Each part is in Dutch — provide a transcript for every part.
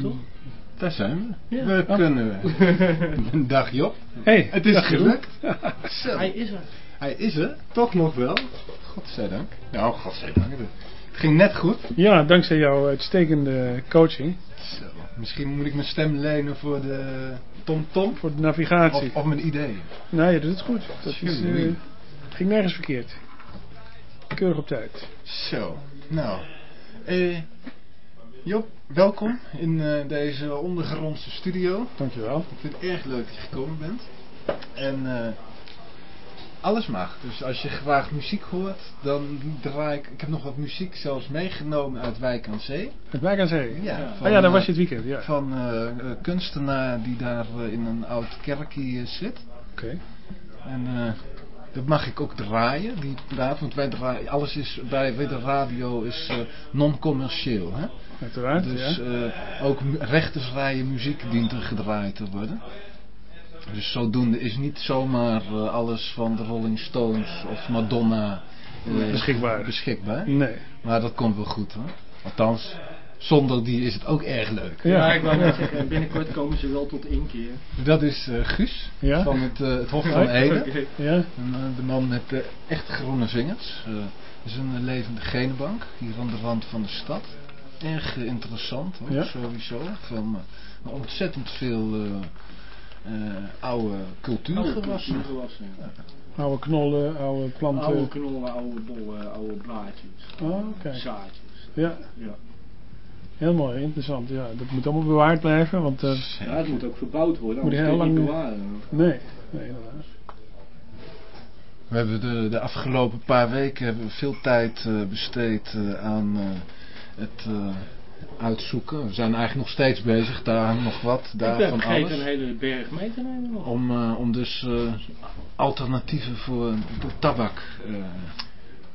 Toch? Daar zijn we. Ja. We kunnen een dagje op. Hey, Het is dag, gelukt. Zo. Hij is er. Hij is er, toch nog wel. Godzijdank. Nou, godzijdank. Het ging net goed. Ja, dankzij jouw uitstekende coaching Zo. Misschien moet ik mijn stem lenen voor de tom-tom. voor de navigatie. Of, of mijn ideeën. Nou, je doet het goed. Dat is, het ging nergens verkeerd. Keurig op tijd. Zo. Nou. Eh, Job, welkom in eh, deze ondergrondse studio. Dankjewel. Ik vind het erg leuk dat je gekomen bent. En eh, alles mag. Dus als je graag muziek hoort, dan draai ik... Ik heb nog wat muziek zelfs meegenomen uit Wijk aan Zee. Het Wijk aan Zee. Ja, oh ja, daar was je eh, het weekend. Ja. Van eh, eh, kunstenaar die daar eh, in een oud kerkje eh, zit. Oké. En eh, dat mag ik ook draaien, die plaat. Want wij draaien, alles is bij, bij de radio is eh, non-commercieel. Uiteraard. Dus ja. eh, ook rechtersvrije muziek dient er gedraaid te worden. Dus zodoende is niet zomaar eh, alles van de Rolling Stones of Madonna eh, Beschikbaar. beschikbaar. Nee. Maar dat komt wel goed hoor. Althans, zonder die is het ook erg leuk. Ja, Ja, ik wou net zeggen, binnenkort komen ze wel tot inkeer. Dat is eh, Guus Ja? van het, eh, het Hof van. Ede. Oké. Ja? En, eh, de man met de echt groene vingers. Eh, is een levende genenbank hier aan de rand van de stad. Erg eh, interessant hoor, Ja. sowieso. Van eh, ontzettend veel eh, eh, oude cultuurgewassen. cultuurgewassen, ja. Oude knollen, oude planten. Oude knollen, oude bollen, oude blaadjes. Oh, kijk. Zaadjes. Ja, Ja. heel mooi, interessant. Ja, dat moet allemaal bewaard blijven, want... eh, ja, het moet ook verbouwd worden, Moet anders je heel het niet lang- bewaren. nee, nee, inderdaad. We hebben de, de afgelopen paar weken hebben we veel tijd eh, besteed aan eh, het eh, uitzoeken. We zijn eigenlijk nog steeds bezig, daar nog wat, daar ik ben van alles. een hele berg mee te nemen. Om, eh, om dus eh, alternatieven voor de tabak. eh,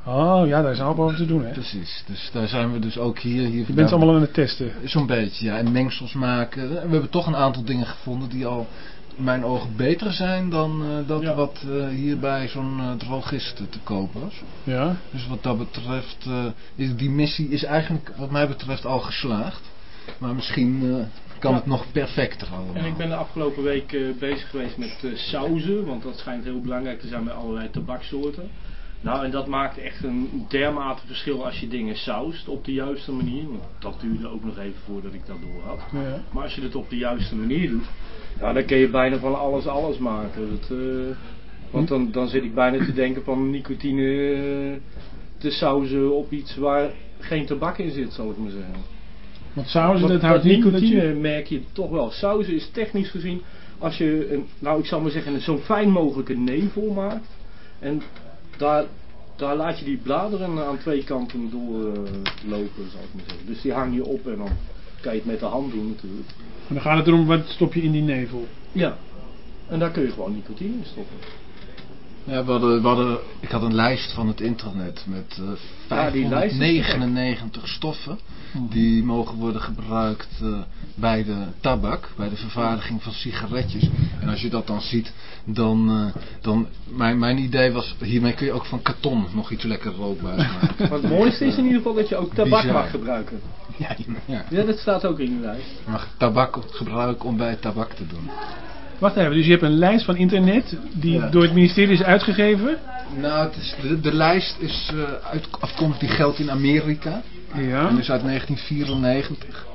Oh, ja, daar is een hoop over te doen, hè. precies. Dus daar zijn we dus ook hier. hier Je bent allemaal aan het testen. Zo'n beetje, ja. En mengsels maken. En we hebben toch een aantal dingen gevonden die al mijn ogen beter zijn dan eh, dat Ja. wat eh, hier bij zo'n drogist te koop was. Ja? Dus wat dat betreft, is die missie is eigenlijk wat mij betreft al geslaagd. Maar misschien kan Ja. het nog perfecter allemaal. En ik ben de afgelopen week bezig geweest met sauzen, want dat schijnt heel belangrijk te zijn bij allerlei tabaksoorten. Nou, en dat maakt echt een dermate verschil als je dingen saust op de juiste manier. Want dat duurde ook nog even voordat ik dat door had. Ja. Maar als je het op de juiste manier doet, ja, dan kun je bijna van alles alles maken. Dat, eh, want dan, dan zit ik bijna te denken van nicotine eh, te sauzen op iets waar geen tabak in zit, zal ik maar zeggen. Want sausen, dat houdt dat dat nicotine je... merk je toch wel. Sauzen is technisch gezien, als je, een, nou ik zal maar zeggen, zo'n fijn mogelijke nevel maakt. En daar, daar laat je die bladeren aan twee kanten doorlopen, zal ik maar zeggen. Dus die hang je op en dan kan je het met de hand doen natuurlijk. En dan gaat het erom, wat stop je in die nevel? Ja. En daar kun je gewoon nicotine in stoppen. Ja, we hadden, we hadden, ik had een lijst van het internet met eh Ja, te gek. 599 stoffen die mogen worden gebruikt eh, bij de tabak, bij de vervaardiging van sigaretjes. En als je dat dan ziet, dan, eh, dan mijn, mijn idee was, hiermee kun je ook van karton nog iets lekker rookbaars maken. Maar het mooiste is in ieder geval dat je ook tabak Bizar. mag gebruiken. ja, ja. Ja, dat staat ook in die lijst. Je mag tabak gebruiken om bij tabak te doen. Wacht even, dus je hebt een lijst van internet die Ja. door het ministerie is uitgegeven. Nou, het is, de, de lijst is eh, uit, afkomstig, die geldt in Amerika. Ja. En is uit 1994.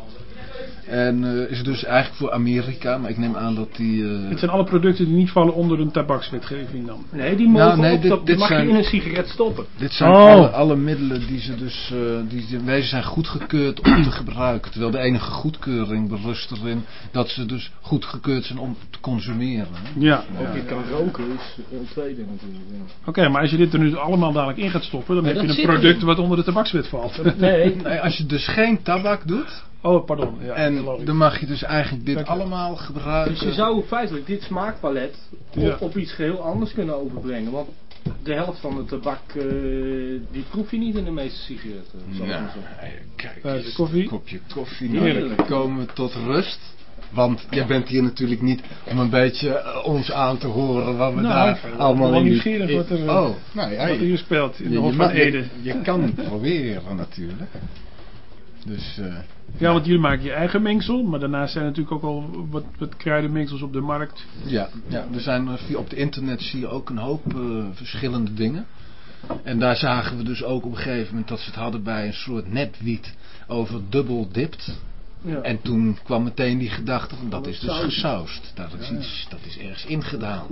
En eh, is dus eigenlijk voor Amerika, maar ik neem aan dat die... eh, Het zijn alle producten die niet vallen onder een tabakswetgeving dan. Nee, die mogen Nou, nee, op, dit- dat- dit mag zijn- je in een sigaret stoppen. dit zijn Oh. alle, alle middelen die ze dus, eh, die in wezen zijn goedgekeurd om te gebruiken. Terwijl de enige goedkeuring berust erin dat ze dus goedgekeurd zijn om te consumeren. hè. Ja. Of je kan roken is een tweede natuurlijk. ja. Oké, maar als je dit er nu allemaal dadelijk in gaat stoppen, dan heb je een product wat onder de tabakswet valt. Nee, Nee, als je dus geen tabak doet, Oh, pardon. Ja, en dan mag je dus eigenlijk dit allemaal gebruiken. dus je zou feitelijk dit smaakpalet op, Ja. op iets geheel anders kunnen overbrengen. Want de helft van de tabak, eh, die proef je niet in de meeste sigaretten. Nou, kijk Eh, de eens, koffie? Een kopje koffie. Heerlijk. Nou, komen we tot rust. Want jij bent hier natuurlijk niet om een beetje eh, ons aan te horen wat we Nou, daar allemaal in... nieuwsgierig wat er, eh, oh, nou ja, wat er je, hier speelt in de je, Hof van Ede. je, je kan proberen natuurlijk. Dus, eh, Ja, want jullie maken je eigen mengsel, maar daarnaast zijn er natuurlijk ook al wat, wat kruidenmengsels op de markt. ja, ja, er zijn, op het internet zie je ook een hoop eh, verschillende dingen. En daar zagen we dus ook op een gegeven moment dat ze het hadden bij een soort netwiet over dubbel dipt. Ja. En toen kwam meteen die gedachte van dat is dus Saus. gesausd. Dat is, iets, dat is ergens ingedaan.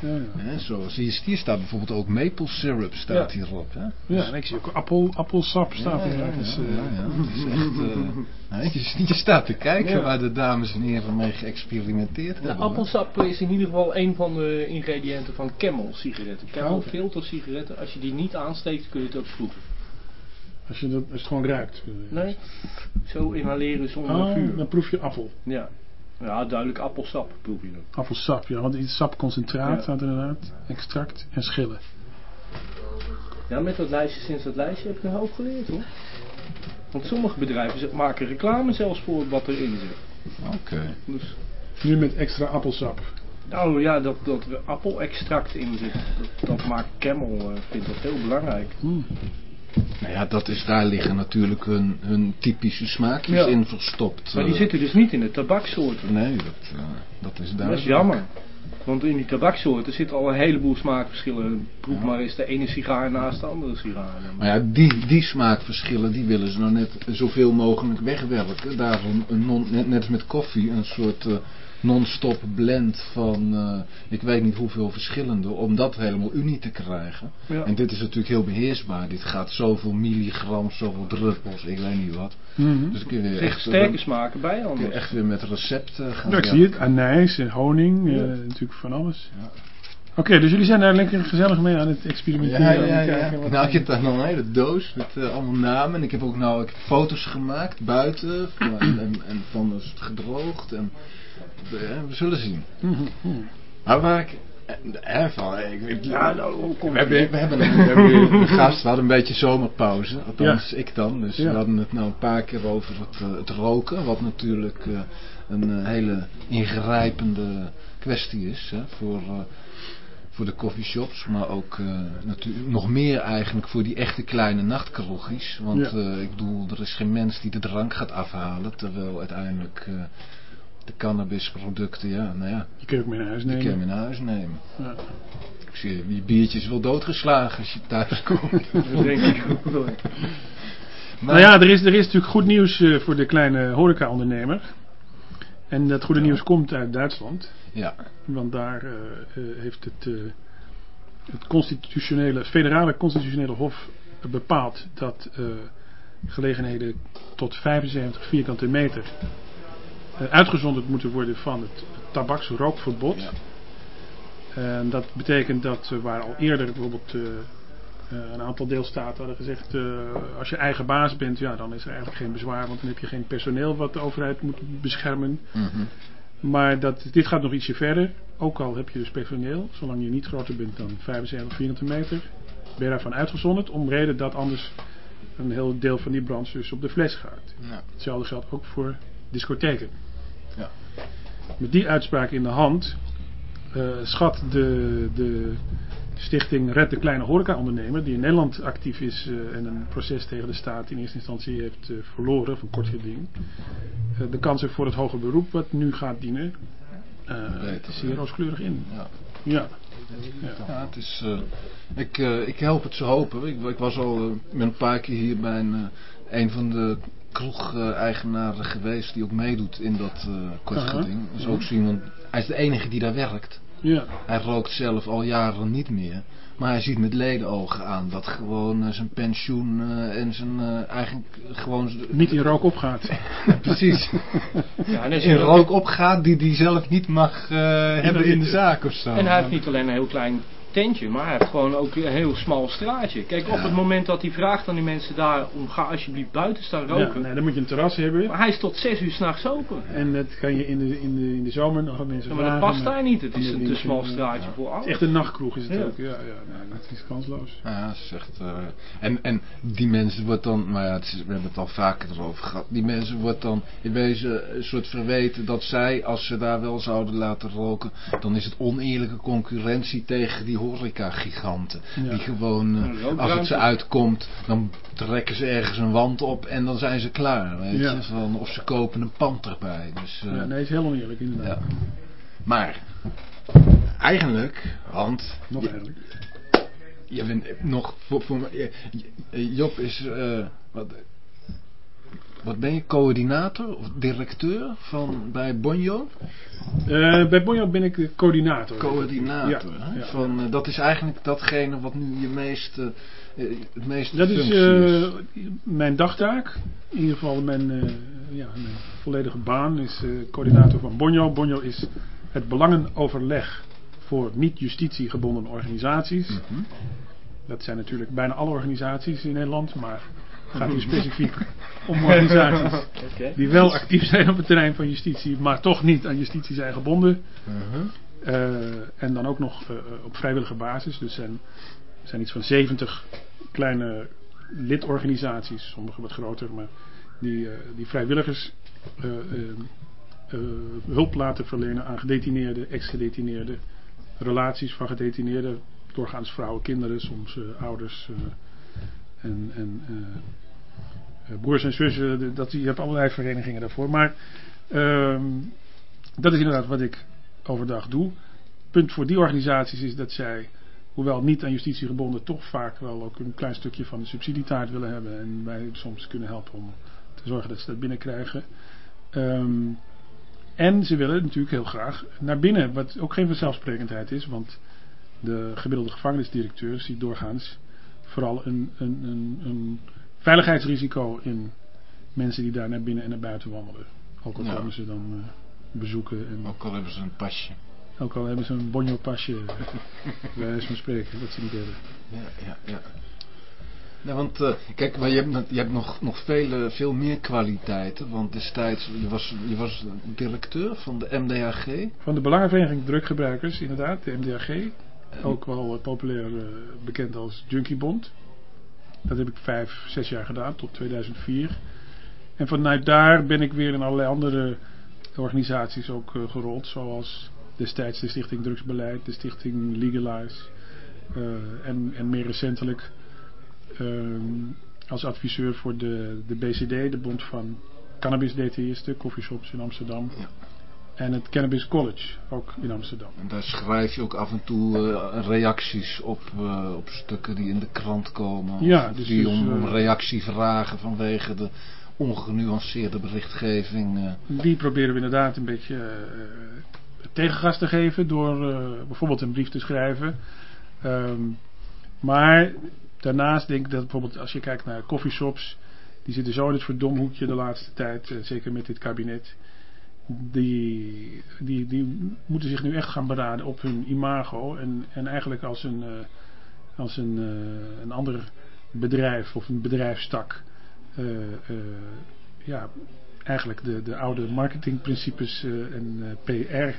Ja, ja. Hè, zoals hier, hier staat bijvoorbeeld ook maple syrup staat Ja. hierop. Hè? ja, en ik zie ook appel, appelsap staat ja, er. ja, dus, ja, eh, ja, ja. Het is echt, eh, nou, je, je staat te kijken Ja. waar de dames en heren mee geëxperimenteerd De hebben. hoor. appelsap is in ieder geval een van de ingrediënten van Camel sigaretten. Camel Oh. filter sigaretten. Als je die niet aansteekt kun je het ook proeven. als, je dat, als het gewoon ruikt. Nee? Zo inhaleren zonder Oh, vuur. dan proef je appel. Ja. Ja, duidelijk appelsap proef je dan. Appelsap, ja, want iets sapconcentraat Ja. staat er inderdaad. Extract en schillen. Ja, met dat lijstje, sinds dat lijstje heb ik een hoop geleerd hoor. Want sommige bedrijven maken reclame zelfs voor wat erin zit. Oké. Dus, Nu met extra appelsap. nou ja, dat, dat er appelextract in zit, dat, dat maakt Camel, eh, vindt dat heel belangrijk. Hmm. Nou ja, dat is, daar liggen natuurlijk hun, hun typische smaakjes Ja. in verstopt. Maar die eh. zitten dus niet in de tabaksoorten. Nee, dat, eh, dat is Dat duidelijk. is jammer. Want in die tabaksoorten zitten al een heleboel smaakverschillen. Proef maar eens de ene sigaar naast de andere sigaar. Maar ja, die, die smaakverschillen, die willen ze nou net zoveel mogelijk wegwerken. Daarom, een non, net, net als met koffie, een soort eh, non-stop blend van, eh, ik weet niet hoeveel verschillende, om dat helemaal unie te krijgen. Ja. En dit is natuurlijk heel beheersbaar. Dit gaat zoveel milligram, zoveel druppels, ik weet niet wat. Mhm. Dus kun je Echt sterke smaken bij kun je anders. echt weer met recepten gaan Ja, ik zie het. Anijs en honing. Ja. eh, natuurlijk van alles. Ja. Oké, dus jullie zijn daar lekker gezellig mee aan het experimenteren. Ja, ja, ja. Nou, ik heb daar nog een hele doos met eh, allemaal namen. En ik heb ook nou ik heb foto's gemaakt buiten. Van, en, en, van het gedroogd. En we zullen zien. Mhm. Maar waar ik... van, ik, ik- Ja, nou, we hebben, we hebben, een, we hebben weer een gast, we hadden een beetje zomerpauze. Althans, ik dan. Dus Ja. we hadden het nou een paar keer over het, eh, het roken. Wat natuurlijk eh, een eh, hele ingrijpende kwestie is. Hè, voor, voor de coffeeshops. Maar ook natuurlijk nog meer eigenlijk voor die echte kleine nachtkroegjes. Want ik bedoel, er is geen mens die de drank gaat afhalen. Terwijl uiteindelijk de cannabisproducten, ja, nou ja, Die kun je ook mee naar huis die nemen. kun je mee naar huis nemen. Ja. Ik zie die biertjes wel doodgeslagen als je thuis komt. Dat denk ik ook wel. Maar, Nou ja, er is, er is natuurlijk goed nieuws eh, voor de kleine horeca-ondernemer. En dat goede nieuws komt uit Duitsland. ja, Want daar eh, eh, heeft het, eh, het constitutionele, federale constitutionele hof bepaald dat gelegenheden tot 75 vierkante meter uitgezonderd moeten worden van het tabaksrookverbod. Ja. En dat betekent dat eh, waar al eerder bijvoorbeeld eh, eh, een aantal deelstaten hadden gezegd, eh, als je eigen baas bent, ja, dan is er eigenlijk geen bezwaar, want dan heb je geen personeel wat de overheid moet beschermen. mhm. Maar dat, dit gaat nog ietsje verder. Ook al heb je dus personeel, zolang je niet groter bent dan 75 vierkante meter, ben je daarvan uitgezonderd. Om reden dat anders een heel deel van die branche dus op de fles gaat. Ja. Hetzelfde geldt ook voor discotheken. Ja. Met die uitspraak in de hand eh, schat de, de stichting Red de Kleine Horeca-ondernemer, die in Nederland actief is eh, en een proces tegen de staat in eerste instantie heeft eh, verloren, van kort geding, de kansen voor het hoger beroep wat nu gaat dienen, zeer rooskleurig in. Ja. Ja. Ja, het is, ik, ik help het ze hopen. Ik, ik was al met een paar keer hier bij een, een van de kroeg-eigenaren geweest die ook meedoet in dat eh kort Aha. geding. Dat is ook zo iemand, hij is de enige die daar werkt. Ja. Hij rookt zelf al jaren niet meer. Maar hij ziet met ledenogen aan dat gewoon eh, zijn pensioen eh, en zijn eh, eigenlijk gewoon... Niet in rook opgaat. Precies. Ja, en, in rook opgaat die hij zelf niet mag eh, hebben in de zaak of zo. en hij heeft niet alleen een heel klein tentje, maar hij heeft gewoon ook een heel smal straatje. Kijk, op het moment dat hij vraagt aan die mensen daar om ga alsjeblieft buiten staan Ja, roken. nee, dan moet je een terras hebben. Maar hij is tot 6 uur s'nachts open. En dat kan je in de, in de, in de zomer nog aan mensen Ja, maar dat past daar niet. Het is een te smal ja. straatje voor Het alles. is echt een nachtkroeg is het Ja. ook. Ja, ja nee, dat is kansloos. Ja, ze zegt, eh, en, en die mensen wordt dan, maar ja, het is, we hebben het al vaker erover gehad. Die mensen wordt dan in wezen een soort verweten dat zij, als ze daar wel zouden laten roken, dan is het oneerlijke concurrentie tegen die horeca-giganten. Ja. Die gewoon, eh, als het ze uitkomt, dan trekken ze ergens een wand op en dan zijn ze klaar. Weet Ja. je? Van, of ze kopen een pand erbij. Dus, eh, Ja, nee, is heel oneerlijk inderdaad. ja. Maar, eigenlijk, want Nog eigenlijk. je bent nog voor, voor Job is, eh, wat, wat ben je, coördinator of directeur van, bij Bonjo? Eh, bij Bonjo ben ik de coördinator. Coördinator. Ja. Van, eh, dat is eigenlijk datgene wat nu je meest, eh, het meeste Dat is mijn dagtaak. In ieder geval mijn, ja, mijn volledige baan is coördinator van Bonjo. Bonjo is het belangenoverleg voor niet-justitie gebonden organisaties. Mhm. Dat zijn natuurlijk bijna alle organisaties in Nederland, maar gaat hier specifiek om organisaties die wel actief zijn op het terrein van justitie, maar toch niet aan justitie zijn gebonden. Mhm. Eh, en dan ook nog eh, op vrijwillige basis. Dus zijn, er zijn iets van 70 kleine lidorganisaties, sommige wat groter, maar die, eh, die vrijwilligers eh, eh, eh, hulp laten verlenen aan gedetineerden, ex-gedetineerden, relaties van gedetineerden, doorgaans vrouwen, kinderen, soms eh, ouders eh, en, en eh, eh, broers en zussen. Dat, je hebt allerlei verenigingen daarvoor. Maar ehm, dat is inderdaad wat ik overdag doe. Punt voor die organisaties is dat zij, hoewel niet aan justitie gebonden, toch vaak wel ook een klein stukje van de subsidietaart willen hebben. En wij soms kunnen helpen om te zorgen dat ze dat binnenkrijgen. Ehm, en ze willen natuurlijk heel graag naar binnen, wat ook geen vanzelfsprekendheid is, want de gemiddelde gevangenisdirecteur ziet doorgaans vooral een, een, een, een veiligheidsrisico in mensen die daar naar binnen en naar buiten wandelen. Ook al Ja. komen ze dan eh, bezoeken en Ook al hebben ze een pasje. ook al hebben ze een bonjo pasje, bij wijze van spreken, dat ze niet hebben. Ja, ja, ja. Nou, want eh, kijk, maar je hebt, nog- je hebt nog, nog veel, veel meer kwaliteiten. Want destijds, je was, je was directeur van de MDAG. Van de Belangenvereniging Druggebruikers, inderdaad, de MDAG. Ook wel eh, populair eh, bekend als Junkiebond. Dat heb ik vijf, zes jaar gedaan, tot 2004. En vanuit daar ben ik weer in allerlei andere organisaties ook eh, gerold. Zoals destijds de Stichting Drugsbeleid, de Stichting Legalize. en, en meer recentelijk ehm, als adviseur voor de, de BCD, de Bond van Cannabis DTI'sten, coffeeshops in Amsterdam. Ja. En het Cannabis College, ook in Amsterdam. En daar schrijf je ook af en toe eh, reacties op, eh, op stukken die in de krant komen. Ja, dus- die dus, om, om eh, reactie vragen vanwege de ongenuanceerde berichtgeving. Die proberen we inderdaad een beetje tegengas te geven door bijvoorbeeld een brief te schrijven. Ehm, maar daarnaast denk ik dat bijvoorbeeld als je kijkt naar coffeeshops, die zitten zo in het verdomhoekje de laatste tijd, zeker met dit kabinet. Die, die, die moeten zich nu echt gaan beraden op hun imago en, en eigenlijk als een, eh, als een, eh, een ander bedrijf of een bedrijfstak eh, ja, eigenlijk de, de oude marketingprincipes en PR,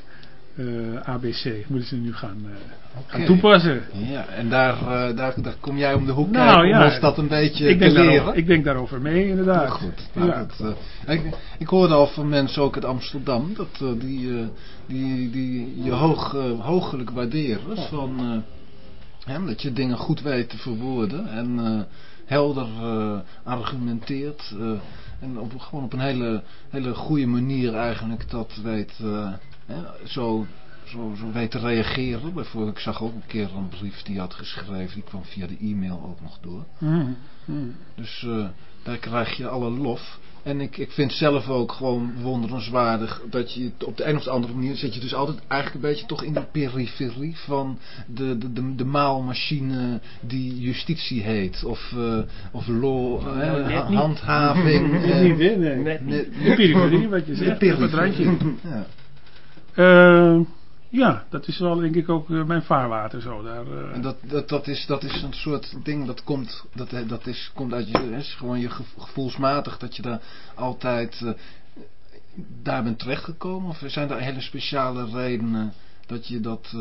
eh, ABC, moeten ze nu gaan, gaan Oké. toepassen. Ja, en daar, eh, daar, daar kom jij om de hoek Nou, kijken ja. ons dat een beetje Ik te leren. daarover, ik denk daarover mee, inderdaad. Ja, goed. Nou, Ja. dat, ik, ik hoorde al van mensen ook uit Amsterdam dat die, die, die je hoog, hoogelijk waarderen. Van, hè, dat je dingen goed weet te verwoorden en helder argumenteert. en op, gewoon op een hele, hele goede manier eigenlijk dat weet, hè, zo, zo, zo weet te reageren. Bijvoorbeeld, ik zag ook een keer een brief die had geschreven, die kwam via de e-mail ook nog door. Mm, mm. Dus eh, daar krijg je alle lof. En ik, ik vind zelf ook gewoon wonderenswaardig dat je het op de een of de andere manier zit je dus altijd eigenlijk een beetje toch in de periferie van de, de, de, de maalmachine die justitie heet. Of, eh, of law, eh, Nou, net ha- niet. handhaving. Eh, niet, hè? Nee. Net niet. net- De periferie, wat je zegt, periferie. Ja. Eh, ja, dat is wel denk ik ook eh, mijn vaarwater zo. Daar, eh, En dat, dat, dat, is, dat is een soort ding dat komt, dat, dat is, komt uit je, is gewoon je gevo- gevoelsmatig dat je daar altijd daar bent terechtgekomen? Of zijn er hele speciale redenen dat je dat,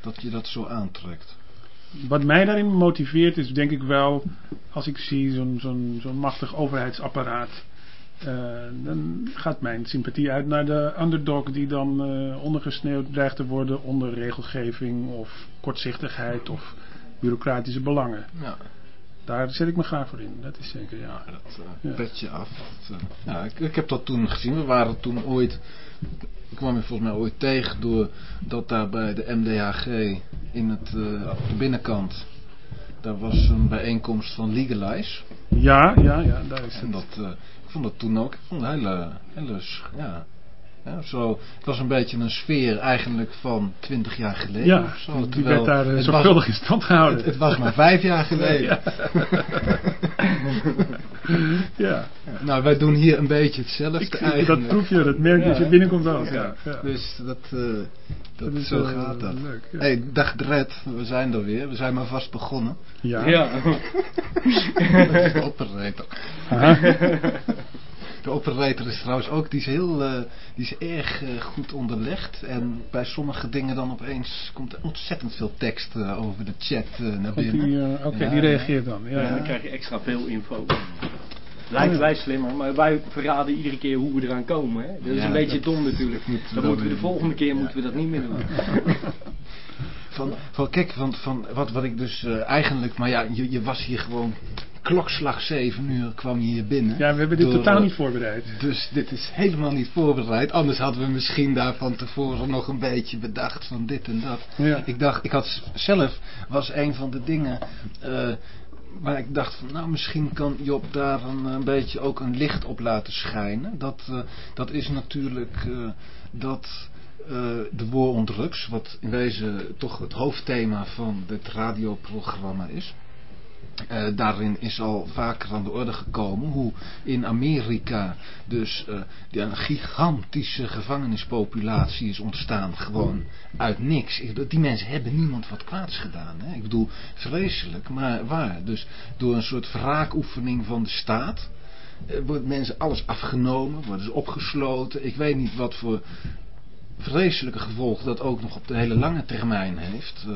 dat, je dat zo aantrekt? Wat mij daarin motiveert is denk ik wel, als ik zie zo'n zo'n zo'n machtig overheidsapparaat dan gaat mijn sympathie uit naar de underdog die dan eh, ondergesneeuwd dreigt te worden onder regelgeving of kortzichtigheid of bureaucratische belangen. Ja, Daar zet ik me graag voor in, dat is zeker, ja. dat eh Ja. petje af. Dat, eh, ja, ik, ik heb dat toen gezien. We waren toen ooit... Ik kwam je volgens mij ooit tegen door dat daar bij de MDHG in het, eh, op de binnenkant... Daar was een bijeenkomst van Legalize. Ja, ja, ja, daar is En dat, eh, vond dat toen ook, ik vond het hele, hele, ja, ja, zo, het was een beetje een sfeer eigenlijk van twintig jaar geleden Ja, of zo. die werd daar het zorgvuldig in stand gehouden. het, het was maar vijf jaar geleden. ja, Nou, wij doen hier een beetje hetzelfde ik, ik- eigenlijk. dat proef je, dat merk je als je Ja. binnenkomt ook. Ja, Ja, ja. Dus dat, eh, dat, Dat is, zo gaat dat. leuk, ja. hey, dag Dred, we zijn er weer. We zijn maar vast begonnen. Ja. Ja. Dat is de operator. Aha. De operator is trouwens ook, die is heel, eh, die is erg eh, goed onderlegd. En bij sommige dingen dan opeens komt er ontzettend veel tekst eh, over de chat naar binnen. die, Oké, Ja, die reageert dan. Ja, dan krijg je extra veel info. Lijkt wij slimmer, maar wij verraden iedere keer hoe we eraan komen. Hè? Dat is Ja, een beetje dom natuurlijk. moeten Dan moeten we de volgende keer Ja. moeten we dat niet meer doen. Van, van, kijk, van, van, wat, wat ik dus eh, eigenlijk, maar ja, je, je was hier gewoon klokslag 7 uur kwam je hier binnen. Ja, we hebben dit Door, totaal niet voorbereid. Dus dit is helemaal niet voorbereid. Anders hadden we misschien daar van tevoren nog een beetje bedacht van dit en dat. Ja. Ik dacht, ik had zelf, was een van de dingen eh, waar ik dacht van, nou misschien kan Job daar een, een beetje ook een licht op laten schijnen. Dat, eh, dat is natuurlijk eh, dat de war on drugs, wat in wezen toch het hoofdthema van dit radioprogramma is. Eh, daarin is al vaker aan de orde gekomen hoe in Amerika dus ja, een gigantische gevangenispopulatie is ontstaan. Gewoon uit niks. Ik- Die mensen hebben niemand wat kwaads gedaan. Hè? Ik bedoel, vreselijk, maar waar. Dus door een soort wraakoefening van de staat eh, wordt mensen alles afgenomen, worden ze opgesloten. Ik weet niet wat voor vreselijke gevolgen dat ook nog op de hele lange termijn heeft.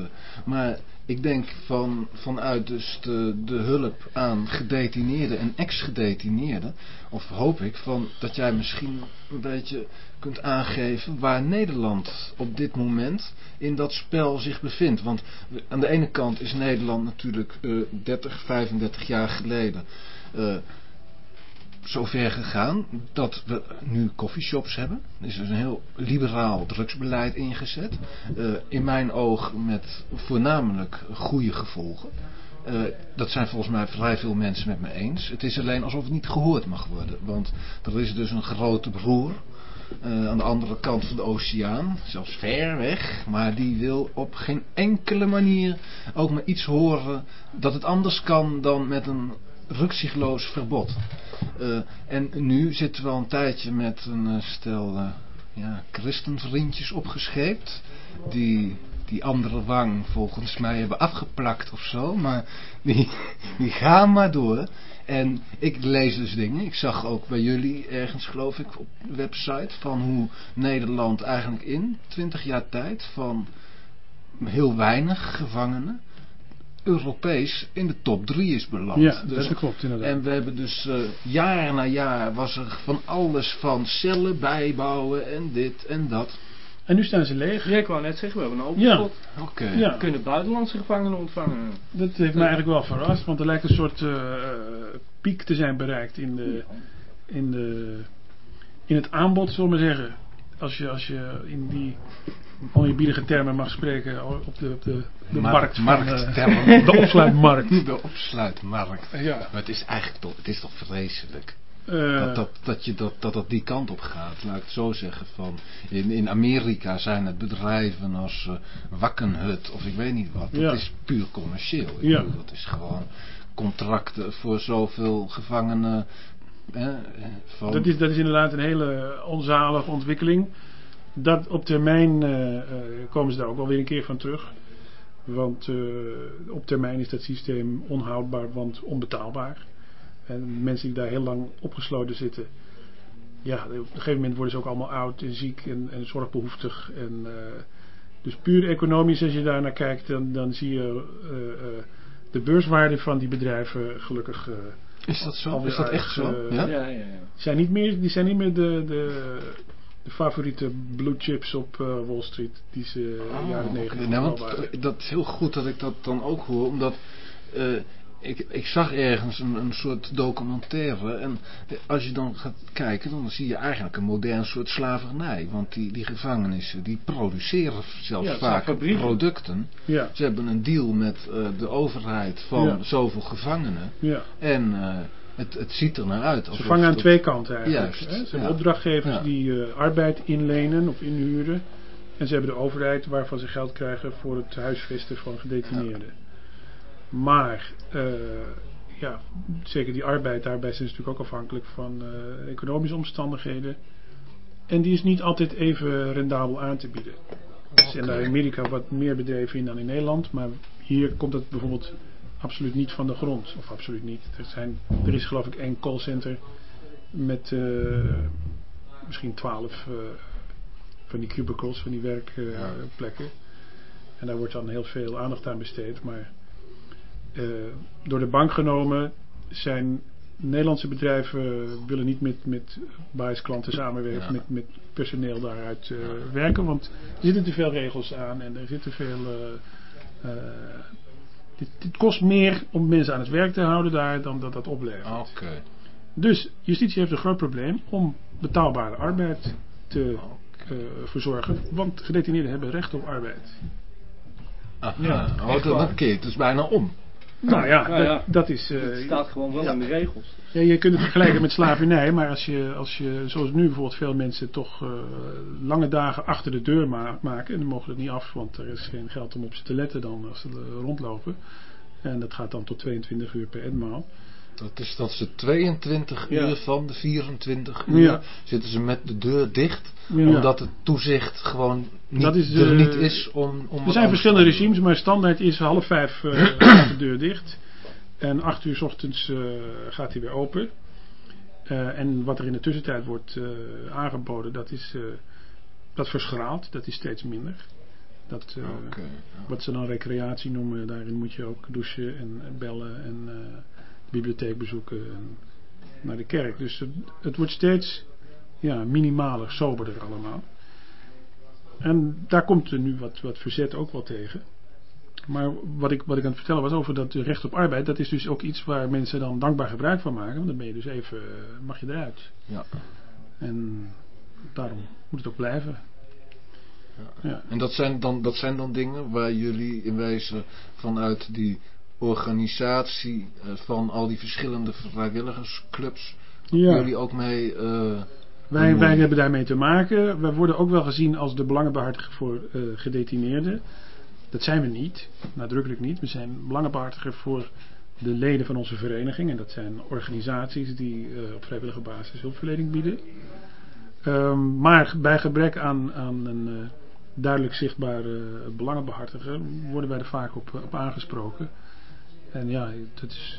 Maar ik denk van, vanuit dus de, de hulp aan gedetineerden en ex-gedetineerden, of hoop ik van dat jij misschien een beetje kunt aangeven waar Nederland op dit moment in dat spel zich bevindt. Want aan de ene kant is Nederland natuurlijk eh 30, 35 jaar geleden eh, zo ver gegaan dat we nu coffeeshops hebben. Er is dus een heel liberaal drugsbeleid ingezet. Eh, in mijn oog met voornamelijk goede gevolgen. Eh, dat zijn volgens mij vrij veel mensen met me eens. Het is alleen alsof het niet gehoord mag worden. Want er is dus een grote broer eh, aan de andere kant van de oceaan, zelfs ver weg, maar die wil op geen enkele manier ook maar iets horen dat het anders kan dan met een rukzichtloos verbod. Eh, en nu zitten we al een tijdje met een eh, stel eh, ja, christenvriendjes opgescheept, die die andere wang volgens mij hebben afgeplakt of zo, maar die, die gaan maar door. En ik lees dus dingen. Ik zag ook bij jullie ergens, geloof ik, op de website van hoe Nederland eigenlijk in 20 jaar tijd van heel weinig gevangenen Europees in de top 3 is beland. Ja, Dus- dat klopt inderdaad. en we hebben dus eh, jaar na jaar was er van alles van cellen bijbouwen en dit en dat. En nu staan ze leeg. Ja, ik wou net zeggen, we hebben een open Ja. slot. Oké. Ja. We kunnen buitenlandse gevangenen ontvangen. Dat heeft mij eigenlijk wel verrast, want er lijkt een soort eh, eh, piek te zijn bereikt in, de, in, de, in het aanbod, zullen we maar zeggen. Als je, als je in die oneerbiedige termen mag spreken op de, op de, de Mar- markt. markttermen. eh, de opsluitmarkt. De opsluitmarkt. Ja. Maar het is eigenlijk toch, het is toch vreselijk. Eh, dat, dat, dat, je dat, dat dat die kant op gaat, laat ik het zo zeggen. Van, in, in Amerika zijn het bedrijven als eh Wakkenhut of ik weet niet wat. Dat Ja. is puur commercieel. Ik Ja. bedoel, dat is gewoon contracten voor zoveel gevangenen. eh, van, Dat is, dat is inderdaad een hele onzalige ontwikkeling. Dat op termijn eh, eh, komen ze daar ook wel weer een keer van terug. Want eh, op termijn is dat systeem onhoudbaar, want onbetaalbaar. En mensen die daar heel lang opgesloten zitten, ja, op een gegeven moment worden ze ook allemaal oud en ziek en, en zorgbehoeftig. En, eh, dus puur economisch, als je daar naar kijkt, dan, dan zie je eh, eh, de beurswaarde van die bedrijven gelukkig eh, Is dat zo? Is dat echt zo? Ja? Ja, ja, ja. zijn niet meer, die zijn niet meer de, de, de favoriete blue chips op eh, Wall Street die ze Oh, in de jaren oké. negentig Nee, wel want waren. dat is heel goed dat ik dat dan ook hoor, omdat eh, ik, ik zag ergens een, een soort documentaire en als je dan gaat kijken, dan zie je eigenlijk een modern soort slavernij. Want die, die gevangenissen, die produceren zelfs Ja, vaak producten. Ja, Ze hebben een deal met eh, de overheid van Ja. zoveel gevangenen ja. en het, het ziet er naar uit. Ze vangen aan dat- twee kanten eigenlijk. Juist, hè. Ze hebben ja. opdrachtgevers Ja. die eh, arbeid inlenen of inhuren. En ze hebben de overheid waarvan ze geld krijgen voor het huisvesten van gedetineerden. Maar, eh, ja, zeker die arbeid, daarbij zijn ze natuurlijk ook afhankelijk van eh, economische omstandigheden. En die is niet altijd even rendabel aan te bieden. Er zijn daar in Amerika wat meer bedrijven in dan in Nederland. Maar hier komt het bijvoorbeeld absoluut niet van de grond. Of absoluut niet. Er, zijn, er is geloof ik één callcenter met eh, misschien twaalf eh, van die cubicles, van die werkplekken. en daar wordt dan heel veel aandacht aan besteed. Maar eh, door de bank genomen zijn Nederlandse bedrijven willen niet met, met buyisklanten samenwerken, Ja. met, met personeel daaruit werken. Want er zitten te veel regels aan en er zitten veel. Dit, dit kost meer om mensen aan het werk te houden daar dan dat dat oplevert. Oké. Dus justitie heeft een groot probleem om betaalbare arbeid te eh, verzorgen. Want gedetineerden hebben recht op arbeid. Aha. Ja, oh, echt dat, waar. dat keert dus bijna om. Nou ja, Nou ja. Dat, dat is. eh, Het staat gewoon wel ja. in de regels. ja, je kunt het vergelijken met slavernij, maar als je, als je zoals nu bijvoorbeeld veel mensen toch eh, lange dagen achter de deur ma- maken, en dan mogen het niet af, want er is geen geld om op ze te letten dan als ze eh, rondlopen. En dat gaat dan tot 22 uur per etmaal. Dat is dat ze 22 Ja. uur van de 24 uur Ja. zitten ze met de deur dicht. Ja. Omdat het toezicht gewoon niet, Dat is, er eh, niet is om... om Er zijn verschillende regimes, maar standaard is half vijf eh, gaat de deur dicht. En acht uur s ochtends eh, gaat hij weer open. En wat er in de tussentijd wordt aangeboden, dat is dat verschraalt. Dat is steeds minder. Dat. Wat ze dan recreatie noemen, daarin moet je ook douchen en bellen en bibliotheek bezoeken en naar de kerk. Dus het, het wordt steeds ja, minimaler, soberder allemaal. En daar komt er nu wat, wat verzet ook wel tegen. Maar wat ik, wat ik aan het vertellen was over dat recht op arbeid, dat is dus ook iets waar mensen dan dankbaar gebruik van maken. Want dan ben je dus even, mag je eruit. Ja. En daarom moet het ook blijven. Ja. Ja. En dat zijn, dan, dat zijn dan dingen waar jullie in wezen vanuit die organisatie van al die verschillende vrijwilligersclubs ja. jullie ook mee. Uh, wij, wij hebben daarmee te maken. Wij worden ook wel gezien als de belangenbehartiger voor uh, gedetineerden. Dat zijn we niet, nadrukkelijk niet. We zijn belangenbehartiger voor de leden van onze vereniging. En dat zijn organisaties die uh, op vrijwillige basis hulpverlening bieden. Um, maar bij gebrek aan, aan een uh, duidelijk zichtbare belangenbehartiger worden wij er vaak op, op aangesproken. En ja, dat is,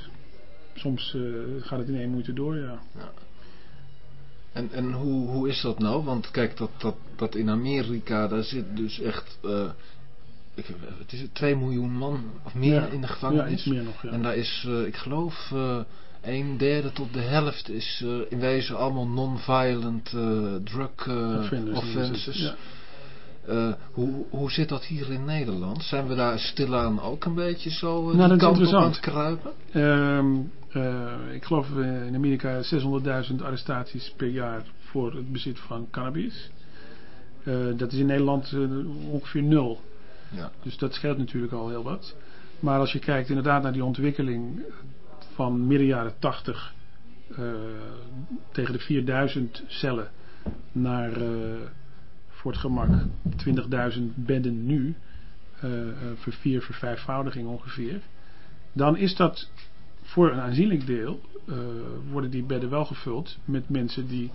soms uh, gaat het in één moeite door, ja. ja. En, en hoe, hoe is dat nou? Want kijk, dat, dat, dat in Amerika, daar zit dus echt, uh, ik, het is 2 miljoen man of meer ja. in de gevangenis. Ja, iets meer nog, ja. En daar is, uh, ik geloof, een derde tot de helft is in wezen allemaal non-violent drug offenders. offenses. Uh, hoe, hoe zit dat hier in Nederland? Zijn we daar stilaan ook een beetje zo uh, nou, dat kant is op aan het kruipen? Um, uh, ik geloof in Amerika 600.000 arrestaties per jaar voor het bezit van cannabis. Dat is in Nederland ongeveer nul. Ja. Dus dat scheelt natuurlijk al heel wat. Maar als je kijkt inderdaad naar die ontwikkeling van midden jaren 80 tegen de 4000 cellen naar voor het gemak 20.000 bedden nu, uh, voor vier, voor vijfvoudiging ongeveer, dan is dat voor een aanzienlijk deel, uh, worden die bedden wel gevuld met mensen die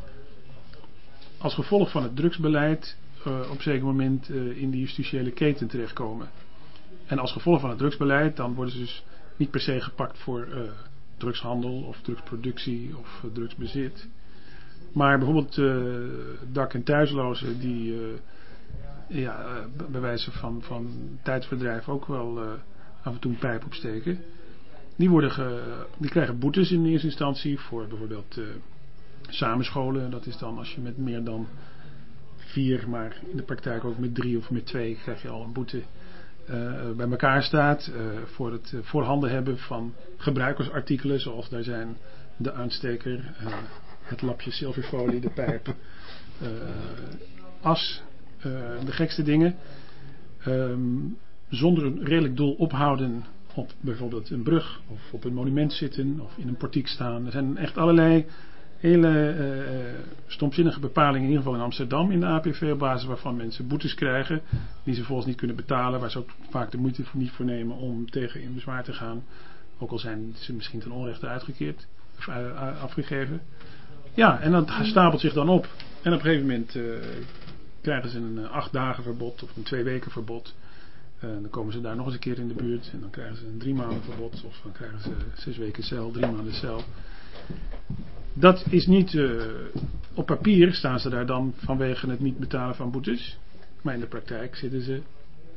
als gevolg van het drugsbeleid uh, op zeker moment in de justitiële keten terechtkomen. En als gevolg van het drugsbeleid, dan worden ze dus niet per se gepakt voor drugshandel of drugsproductie of drugsbezit. Maar bijvoorbeeld uh, dak- en thuislozen die uh, ja, bij wijze van, van tijdsverdrijf ook wel af en toe een pijp opsteken. die, worden ge, die krijgen boetes in eerste instantie voor bijvoorbeeld samenscholen. Dat is dan als je met meer dan vier, maar in de praktijk ook met drie of met twee krijg je al een boete bij elkaar staat. Voor het voorhanden hebben van gebruikersartikelen zoals daar zijn de aansteker, het lapje zilverfolie, de pijp, as, de gekste dingen. Um, zonder een redelijk doel ophouden op bijvoorbeeld een brug of op een monument zitten of in een portiek staan. Er zijn echt allerlei hele uh, stomzinnige bepalingen, in ieder geval in Amsterdam in de APV, op basis waarvan mensen boetes krijgen die ze volgens niet kunnen betalen, waar ze ook vaak de moeite voor niet voor nemen om tegen in bezwaar te gaan. Ook al zijn ze misschien ten onrechte uitgekeerd of afgegeven. Ja, en dat stapelt zich dan op. En op een gegeven moment uh, krijgen ze een acht dagen verbod of een twee weken verbod. Uh, dan komen ze daar nog eens een keer in de buurt en dan krijgen ze een drie maanden verbod of dan krijgen ze zes weken cel, drie maanden cel. Dat is niet, uh, op papier staan ze daar dan vanwege het niet betalen van boetes. Maar in de praktijk zitten ze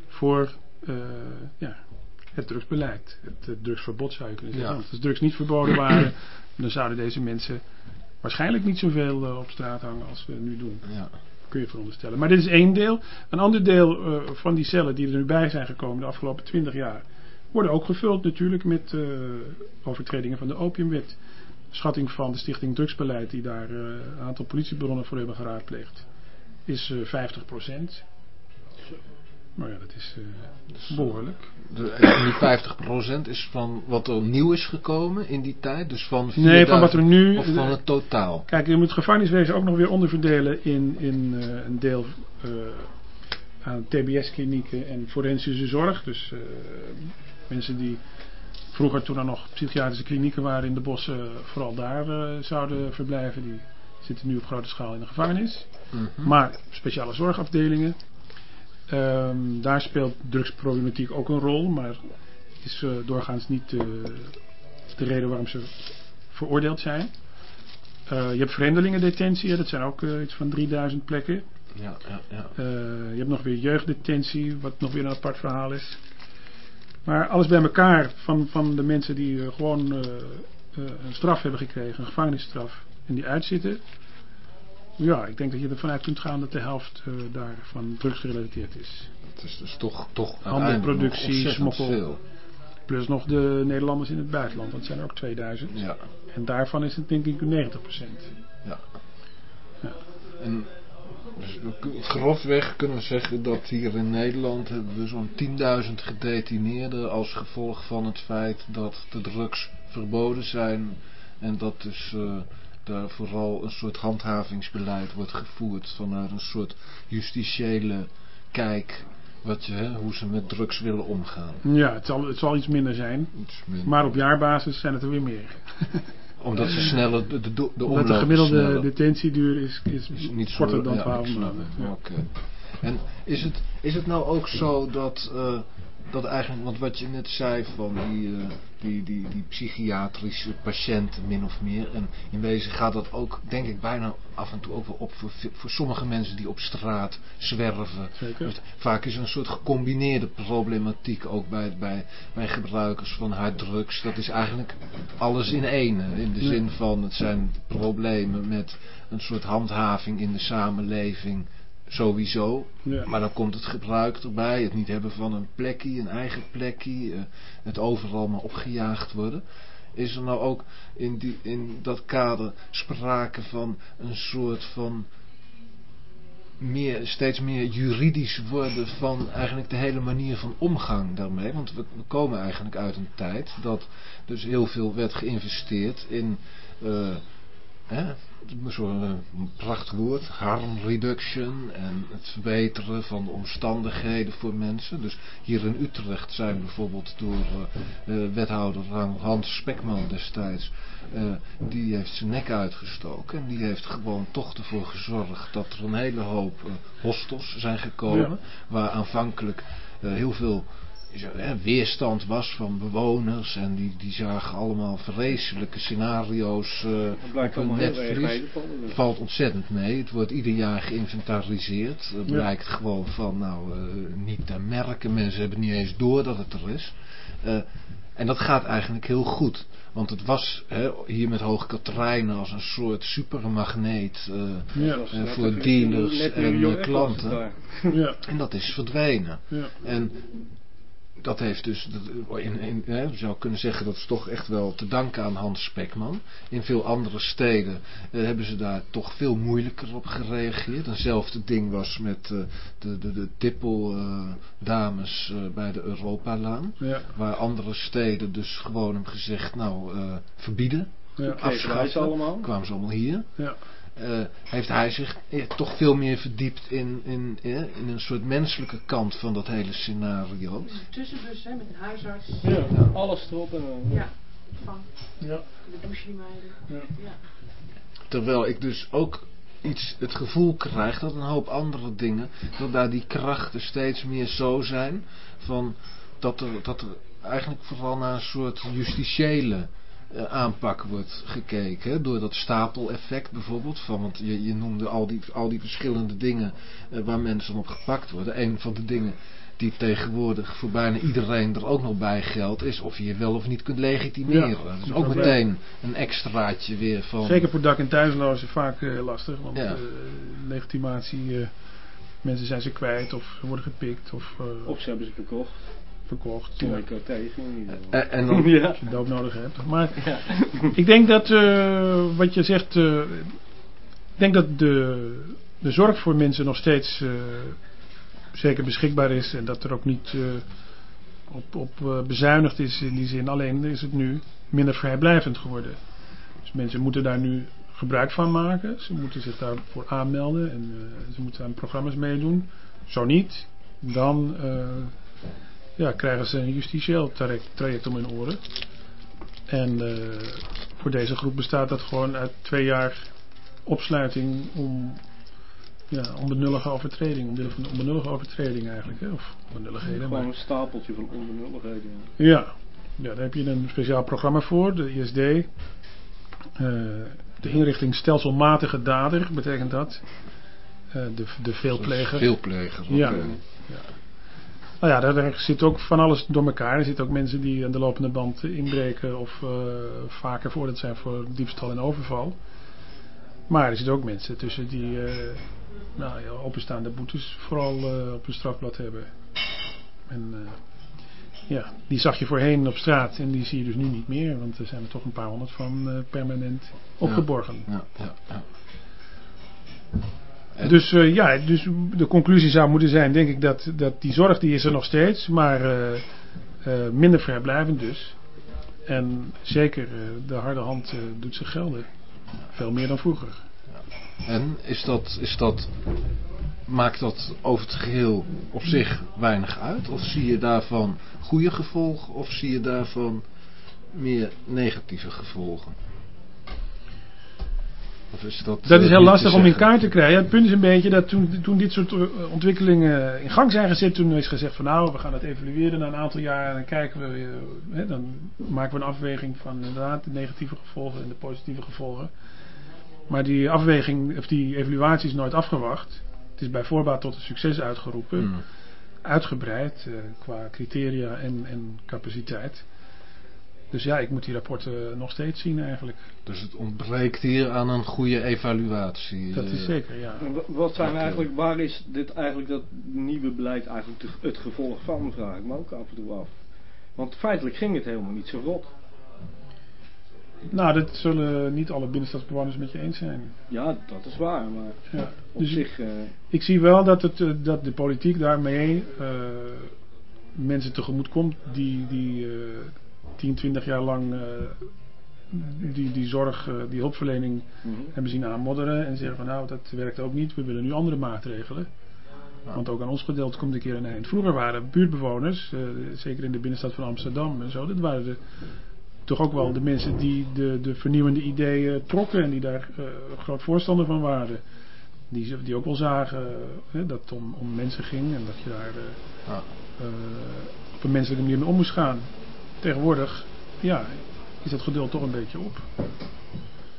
voor uh, ja, het drugsbeleid. Het, het, drugsverbod zou je kunnen zeggen. Ja. Als drugs niet verboden waren, dan zouden deze mensen waarschijnlijk niet zoveel uh, op straat hangen als we nu doen. Ja. Kun je veronderstellen. Maar dit is één deel. Een ander deel uh, van die cellen die er nu bij zijn gekomen de afgelopen twintig jaar, worden ook gevuld natuurlijk met uh, overtredingen van de opiumwet schatting van de Stichting Drugsbeleid, die daar een aantal politiebronnen voor hebben geraadpleegd, is uh, 50 procent. Maar ja, dat is uh, behoorlijk. De, die 50 procent is van wat er nieuw is gekomen in die tijd? Dus van nee, van wat er nu... Of van het totaal? Kijk, je moet het gevangeniswezen ook nog weer onderverdelen in, in uh, een deel aan TBS-klinieken en forensische zorg. Dus mensen die vroeger toen er nog psychiatrische klinieken waren in de bossen, vooral daar zouden verblijven. Die zitten nu op grote schaal in de gevangenis. Mm -hmm. Maar speciale zorgafdelingen. Um, daar speelt drugsproblematiek ook een rol, maar is uh, doorgaans niet uh, de reden waarom ze veroordeeld zijn. Uh, je hebt vreemdelingendetentie, dat zijn ook iets van 3000 plekken. Ja, ja, ja. je hebt nog weer jeugddetentie, wat nog weer een apart verhaal is. Maar alles bij elkaar van, van de mensen die gewoon een straf hebben gekregen, een gevangenisstraf, en die uitzitten. Ja, ik denk dat je ervan uit kunt gaan dat de helft daarvan drugsgerelateerd is. Het is dus toch, toch handelproductie, smokkel. Veel. Plus nog de Nederlanders in het buitenland, dat zijn er ook 2000. Ja. En daarvan is het denk ik 90%. Ja. ja. En dus grofweg kunnen we zeggen dat hier in Nederland hebben we zo'n 10.000 gedetineerden als gevolg van het feit dat de drugs verboden zijn en dat dus uh, daar vooral een soort handhavingsbeleid wordt gevoerd vanuit een soort justitiële kijk wat je, hè, hoe ze met drugs willen omgaan. Ja, het zal, het zal iets minder zijn, iets minder. maar op jaarbasis zijn het er weer meer. Omdat ze sneller de, de, de Omdat de gemiddelde sneller. detentieduur is, is, is niet zo, korter dan ja, 12 maanden. Ja. Oké. Okay. En is het, is het nou ook zo dat, uh, dat eigenlijk, want wat je net zei van die, uh, die, die, die psychiatrische patiënten min of meer. En in wezen gaat dat ook, denk ik, bijna af en toe ook wel op voor, voor sommige mensen die op straat zwerven. Zeker. Vaak is er een soort gecombineerde problematiek ook bij, bij, bij gebruikers van harddrugs. Dat is eigenlijk alles in één. In de zin van het zijn problemen met een soort handhaving in de samenleving sowieso. Ja. Maar dan komt het gebruik erbij, het niet hebben van een plekje, een eigen plekje, uh, het overal maar opgejaagd worden. Is er nou ook in, die, in dat kader sprake van een soort van meer, steeds meer juridisch worden van eigenlijk de hele manier van omgang daarmee. Want we, we komen eigenlijk uit een tijd dat dus heel veel werd geïnvesteerd in... Uh, Hè, zo'n prachtig woord, harm reduction en het verbeteren van de omstandigheden voor mensen. Dus hier in Utrecht zijn bijvoorbeeld door uh, wethouder Hans Spekman destijds, uh, die heeft zijn nek uitgestoken en die heeft gewoon toch ervoor gezorgd dat er een hele hoop uh, hostels zijn gekomen, ja. waar aanvankelijk heel veel hè, weerstand was van bewoners en die, die zagen allemaal vreselijke scenario's uh, op hun netvlies. Valt ontzettend mee. Het wordt ieder jaar geïnventariseerd. Het Ja. blijkt gewoon van nou uh, niet te merken. Mensen hebben niet eens door dat het er is. Uh, En dat gaat eigenlijk heel goed. Want het was hè, hier met Hoge Katerijnen als een soort supermagneet uh, Ja. eh, voor dealers en eh, klanten. Ja, En dat is verdwenen. ja. En dat heeft dus, in, in, hè, je zou kunnen zeggen dat is toch echt wel te danken aan Hans Spekman. In veel andere steden eh, hebben ze daar toch veel moeilijker op gereageerd. Eenzelfde ding was met eh, de, de, de tippeldames eh, bij de Europalaan. ja. Waar andere steden dus gewoon hebben gezegd, nou, verbieden, ja. Afschaffen. Kwamen ze allemaal hier. ja. Eh, heeft hij zich eh, toch veel meer verdiept in, in, eh, in een soort menselijke kant van dat hele scenario. Dus een tussenbus hè, met een huisarts. Ja. Alles erop en. Ja, van ja. de douchemeiden. Ja. Ja. Terwijl ik dus ook iets het gevoel krijg dat een hoop andere dingen, dat daar die krachten steeds meer zo zijn, van dat er, dat er eigenlijk vooral naar een soort justitiële aanpak wordt gekeken. Hè? Door dat stapeleffect bijvoorbeeld. Van, want je, je noemde al die, al die verschillende dingen eh, waar mensen op gepakt worden. Een van de dingen die tegenwoordig voor bijna iedereen er ook nog bij geldt, is of je je wel of niet kunt legitimeren. Ja, dat is ook meteen een extraatje weer van... Zeker voor dak- en thuislozen vaak eh, lastig. Want Ja. eh, legitimatie, eh, mensen zijn ze kwijt of ze worden gepikt of eh, Of ze hebben ze verkocht. Verkocht. Toen Ja, ik er tegen. En, en dan, ja. als je doop nodig hebt. Maar ik denk dat eh, wat je zegt, eh, ik denk dat de, de zorg voor mensen nog steeds eh, zeker beschikbaar is en dat er ook niet eh, op, op eh, bezuinigd is in die zin. Alleen is het nu minder vrijblijvend geworden. Dus mensen moeten daar nu gebruik van maken. Ze moeten zich daarvoor aanmelden en eh, ze moeten aan programma's meedoen. Zo niet, dan eh, ja, krijgen ze een justitieel traject, traject om hun oren. En eh, voor deze groep bestaat dat gewoon uit twee jaar opsluiting om ja, onbenullige overtreding, omwille van de onbenullige overtreding eigenlijk, hè? of onbenulligheden. Gewoon Maar, een stapeltje van onbenulligheden. ja. ja, daar heb je een speciaal programma voor, de ISD. Eh, de inrichting stelselmatige dader betekent dat. Eh, de, de veelpleger. Veelpleger. Ja. oké. Nou ja, daar, zit ook van alles door elkaar. Er zitten ook mensen die aan de lopende band inbreken of eh, vaker voordat zijn voor diefstal en overval. Maar er zitten ook mensen tussen die eh, nou, ja, openstaande boetes vooral eh, op hun strafblad hebben. En ja, die zag je voorheen op straat en die zie je dus nu niet meer, want er zijn er toch een paar honderd van permanent opgeborgen. Ja, ja, ja. Dus eh, ja, dus de conclusie zou moeten zijn, denk ik, dat, dat die zorg die is er nog steeds, maar eh, eh, minder vrijblijvend dus. En zeker de harde hand doet zich gelden. Veel meer dan vroeger. En is dat, is dat, maakt dat over het geheel op zich weinig uit? Of zie je daarvan goede gevolgen of zie je daarvan meer negatieve gevolgen? Of is dat, Dat is eh, heel lastig om in kaart te krijgen. Het punt is een beetje dat toen, toen dit soort eh, ontwikkelingen in gang zijn gezet, toen is gezegd van nou, we gaan het evalueren na een aantal jaar en dan kijken we, hè, dan maken we een afweging van inderdaad de negatieve gevolgen en de positieve gevolgen. Maar die afweging, of die evaluatie is nooit afgewacht. Het is bij voorbaat tot een succes uitgeroepen, Hmm. uitgebreid eh, qua criteria en, en capaciteit. Dus ja, ik moet die rapporten nog steeds zien eigenlijk. Dus het ontbreekt hier aan een goede evaluatie. Dat is eh, zeker, ja. Wat zijn eigenlijk, waar is dit eigenlijk dat nieuwe beleid eigenlijk het gevolg van, vraag ik me ook af en toe af. Want feitelijk ging het helemaal niet zo rot. Nou, dat zullen niet alle binnenstadsbewoners met je eens zijn. Ja, dat is waar, maar Ja. op Dus zich... eh, ik zie wel dat, het, eh, dat de politiek daarmee eh, mensen tegemoet komt die, die eh 10, 20 jaar lang eh, die, die zorg, eh, die hulpverlening mhm. hebben zien aanmodderen en zeggen van nou dat werkt ook niet, we willen nu andere maatregelen. Want ook aan ons gedeelte komt een keer een eind. Vroeger waren buurtbewoners, eh, zeker in de binnenstad van Amsterdam en zo, dat waren de, toch ook wel de mensen die de, de vernieuwende ideeën trokken en die daar groot voorstander van waren. Die, die ook wel zagen dat het om, om mensen ging en dat je daar Ja. op een menselijke manier mee om moest gaan. Tegenwoordig, ja, is dat geduld toch een beetje op.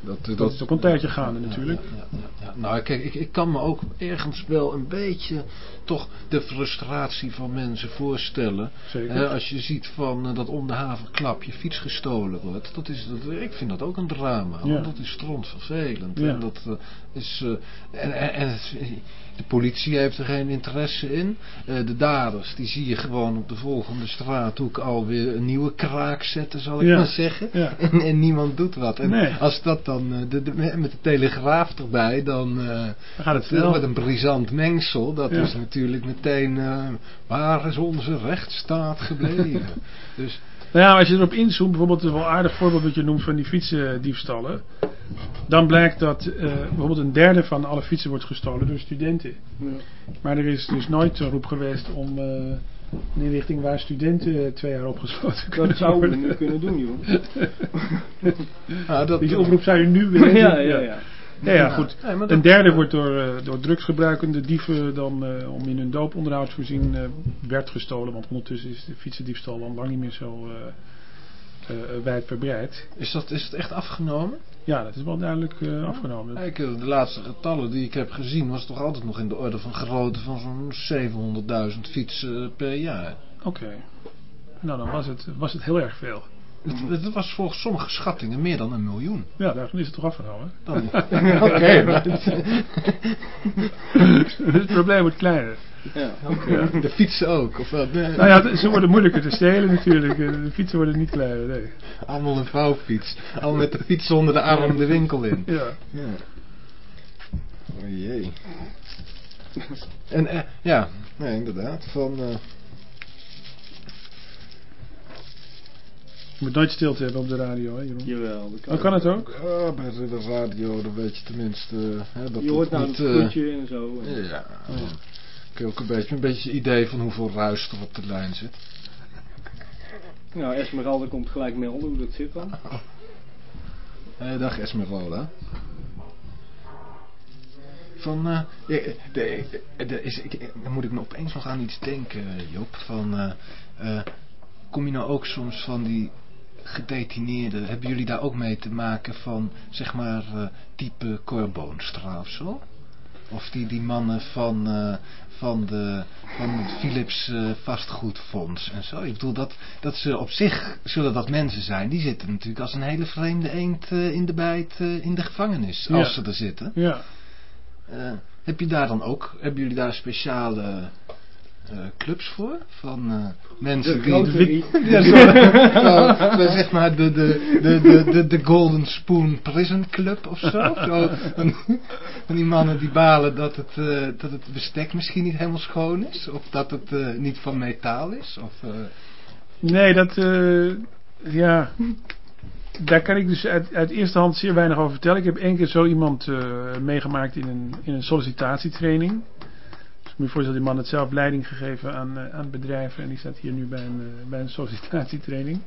Dat, Dat is ook een tijdje gaande natuurlijk. Ja, ja, ja. Nou, kijk, ik, ik kan me ook ergens wel een beetje toch de frustratie van mensen voorstellen. Zeker. Als je ziet van eh, dat om de haverklap je fiets gestolen wordt. Dat is, dat, ik vind dat ook een drama. Want dat is strontvervelend. Ja. En dat eh, is... eh, en, en, de politie heeft er geen interesse in. Eh, de daders, die zie je gewoon op de volgende straathoek alweer een nieuwe kraak zetten, zal ik Ja. maar zeggen. Ja. En, en niemand doet wat. En Nee. als dat dan eh, de, de- met de telegraaf erbij, dan, Dan gaat het snel. wordt een brisant mengsel. Dat Ja. is natuurlijk meteen, waar is onze rechtsstaat gebleven? dus Nou ja, als je erop inzoomt, bijvoorbeeld een wel aardig voorbeeld wat je noemt van die fietsendiefstallen. Dan blijkt dat eh, bijvoorbeeld een derde van alle fietsen wordt gestolen door studenten. Ja. Maar er is dus nooit een roep geweest om eh, een inrichting waar studenten twee jaar opgesloten kunnen Dat zouden we nu kunnen doen, joh. nou, dat, Die oproep zou je nu willen Ja, ja, ja. Ja, ja, goed. Een derde wordt door, eh, door drugsgebruikende dieven dan eh, om in hun dooponderhoud voorzien eh, werd gestolen. Want ondertussen is de fietsendiefstal dan lang niet meer zo eh, wijdverbreid. is, dat, is het echt afgenomen? Ja, dat is wel duidelijk afgenomen. Kijk, de laatste getallen die ik heb gezien was toch altijd nog in de orde van grootte van zo'n 700.000 fietsen per jaar. Oké. Nou, dan was het, was het heel erg veel. Het, het was volgens sommige schattingen meer dan een miljoen. Ja, daarvan is het toch afgenomen. Dan, Oké, maar het probleem wordt kleiner. Ja. Ja. de fietsen ook. Of wat? Nee, Nou ja, ze worden moeilijker te stelen natuurlijk. De fietsen worden niet kleiner, nee. Allemaal een vouwfiets. Allemaal met de fiets onder de arm de winkel in. Ja. Ja. O jee. En eh, ja, nee, inderdaad. Van, eh, Je moet nooit stilte hebben op de radio, hè Jeroen? Jawel. dat Oh, kan het ook? ah, bij de radio, dan weet je tenminste. Hè, dat Je hoort nou niet, een eh, en zo. en- Ja. Ik heb ook een beetje, een beetje idee van hoeveel ruis er op de lijn zit. Nou, Esmeralda komt gelijk melden hoe dat zit dan. Eh, dag Esmeralda. Van, eh, ja, de, de, is, ik, dan moet ik me opeens nog aan iets denken, Job. Van, eh, eh, kom je nou ook soms van die gedetineerden, hebben jullie daar ook mee te maken van, zeg maar, eh, type Corboonstra of zo? Of die, die mannen van, eh, van, de, van het Philips eh, vastgoedfonds en zo. Ik bedoel, dat, dat ze op zich, zullen dat mensen zijn, die zitten natuurlijk als een hele vreemde eend in de bijt in de gevangenis, Ja. als ze er zitten. Ja. Heb je daar dan ook, hebben jullie daar speciale eh, clubs voor? Van eh, mensen De die... drie. Ja, zo, zo, zo zeg maar de, de, de, de, de, de Golden Spoon Prison Club of zo. zo van, van die mannen die balen dat het, eh, dat het bestek misschien niet helemaal schoon is. Of dat het eh, niet van metaal is. Of, eh, Nee, dat... eh, ja... Daar kan ik dus uit, uit eerste hand zeer weinig over vertellen. Ik heb één keer zo iemand eh, meegemaakt in een, in een sollicitatietraining. Moet je voorstellen, die man had zelf leiding gegeven aan, eh, aan bedrijven. En die staat hier nu bij een, eh, bij een sollicitatietraining.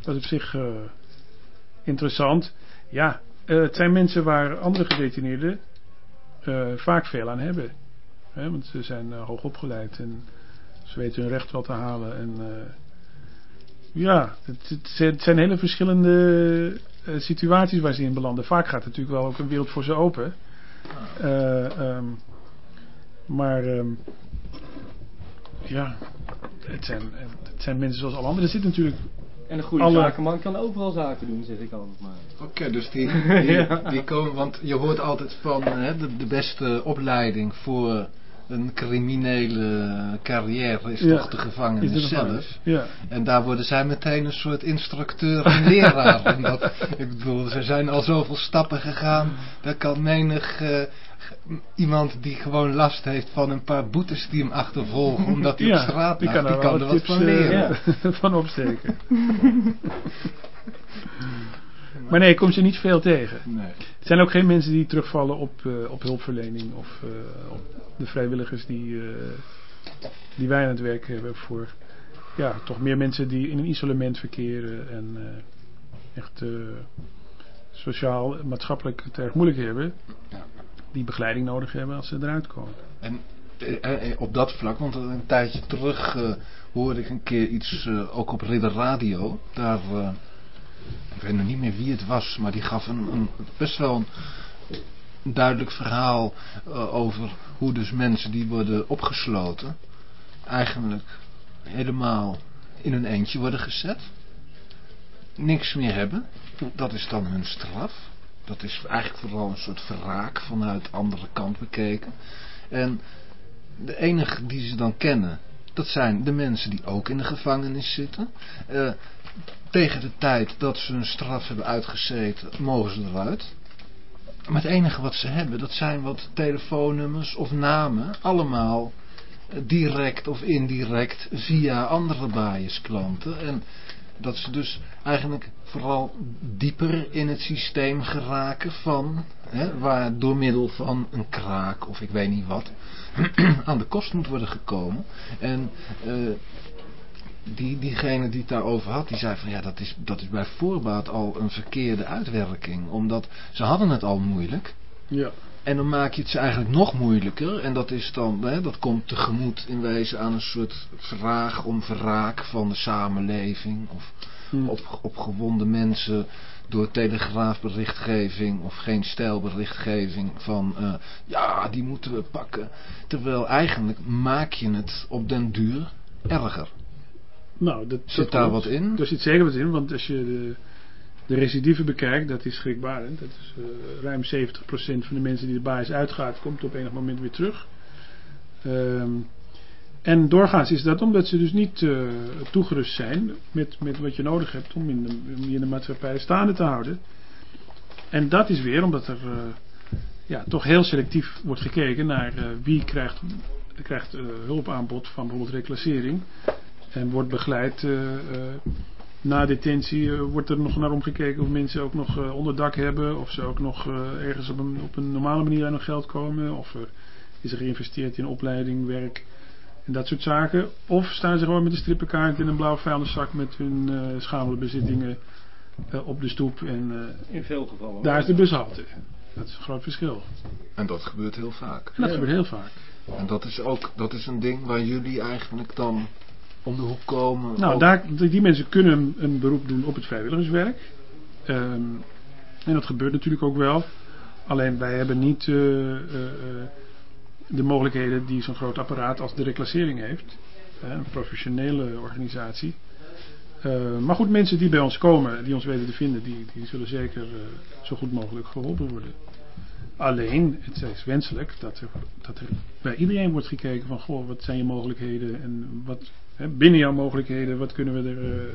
Dat is op zich eh, interessant. Ja, het zijn mensen waar andere gedetineerden vaak veel aan hebben. Hè, want ze zijn hoog opgeleid en ze weten hun recht wel te halen. En ja, het, het zijn- het zijn hele verschillende situaties waar ze in belanden. Vaak gaat natuurlijk wel ook een wereld voor ze open. Eh, ehm, maar ehm, ja, het zijn, het zijn mensen zoals alle anderen. Er zit natuurlijk En een goede Alle- zakenman kan overal zaken doen, zeg ik altijd maar. Oké, dus die, die, die komen, want je hoort altijd van hè, de, de beste opleiding voor een criminele carrière is Ja, toch de gevangenis zelf. gevangenis. Ja. En daar worden zij meteen een soort instructeur en leraar. en dat, ik bedoel, ze zijn al zoveel stappen gegaan. Daar kan menig eh, iemand die gewoon last heeft van een paar boetes die hem achtervolgen. Omdat hij op straat die kan er, die kan er wat van eh, van opsteken. maar nee, ik kom ze niet veel tegen. Nee. Het zijn ook geen mensen die terugvallen op, eh, op hulpverlening of eh, op de vrijwilligers die, die wij aan het werk hebben voor ja, toch meer mensen die in een isolement verkeren en echt sociaal, maatschappelijk het erg moeilijk hebben. Ja. Die begeleiding nodig hebben als ze eruit komen. En eh, eh, op dat vlak, want een tijdje terug eh, hoorde ik een keer iets, ook op Ridder Radio. Daar, eh, ik weet nog niet meer wie het was, maar die gaf een, een best wel een duidelijk verhaal uh, over hoe dus mensen die worden opgesloten eigenlijk helemaal in hun eentje worden gezet. Niks meer hebben. Dat is dan hun straf. Dat is eigenlijk vooral een soort verraak vanuit de andere kant bekeken. En de enige die ze dan kennen, dat zijn de mensen die ook in de gevangenis zitten. Uh, tegen de tijd dat ze hun straf hebben uitgezeten, mogen ze eruit. Maar het enige wat ze hebben, dat zijn wat telefoonnummers of namen. Allemaal direct of indirect via andere biasklanten. En dat ze dus eigenlijk vooral dieper in het systeem geraken van, hè, waar door middel van een kraak of ik weet niet wat, aan de kost moet worden gekomen. En uh, die, diegene die het daarover had, die zei van ja, dat is, dat is bij voorbaat al een verkeerde uitwerking. Omdat ze hadden het al moeilijk. Ja. En dan maak je het ze eigenlijk nog moeilijker. En dat is dan, hè, dat komt tegemoet in wezen aan een soort vraag om verraak van de samenleving. Of Hmm. op, opgewonde mensen door telegraafberichtgeving of geen stijlberichtgeving van uh, ja, die moeten we pakken. Terwijl eigenlijk maak je het op den duur erger. Nou, dat, Zit dat daar wat in? Er zit zeker wat in, want als je de, de recidieven bekijkt, dat is schrikbarend. Dat is uh, ruim 70% van de mensen die de baas uitgaat, komt op enig moment weer terug. Um, en doorgaans is dat omdat ze dus niet uh, toegerust zijn met, met wat je nodig hebt om, in de, je in de maatschappij staande te houden. En dat is weer omdat er uh, ja, toch heel selectief wordt gekeken naar wie krijgt, krijgt hulpaanbod van bijvoorbeeld reclassering. En wordt begeleid na detentie, wordt er nog naar omgekeken of mensen ook nog onderdak hebben. Of ze ook nog ergens op een, op een normale manier aan hun geld komen. Of is er geïnvesteerd in opleiding, werk en dat soort zaken. Of staan ze gewoon met een strippenkaart in een blauwe vuilniszak met hun uh, schamele bezittingen uh, op de stoep. En, uh, in veel gevallen. Daar is de bushalte. Dat is een groot verschil. En dat gebeurt heel vaak. En dat ja. gebeurt heel vaak. En dat is ook dat is een ding waar jullie eigenlijk dan om de hoek komen. Nou, daar, die mensen kunnen een beroep doen op het vrijwilligerswerk. Um, en dat gebeurt natuurlijk ook wel. Alleen wij hebben niet de mogelijkheden die zo'n groot apparaat als de reclassering heeft. Een professionele organisatie. Uh, maar goed, mensen die bij ons komen, die ons weten te vinden, die, die zullen zeker zo goed mogelijk geholpen worden. Alleen, het is wenselijk dat er, dat er bij iedereen wordt gekeken van, goh, wat zijn je mogelijkheden en wat, binnen jouw mogelijkheden, wat kunnen, we er, uh,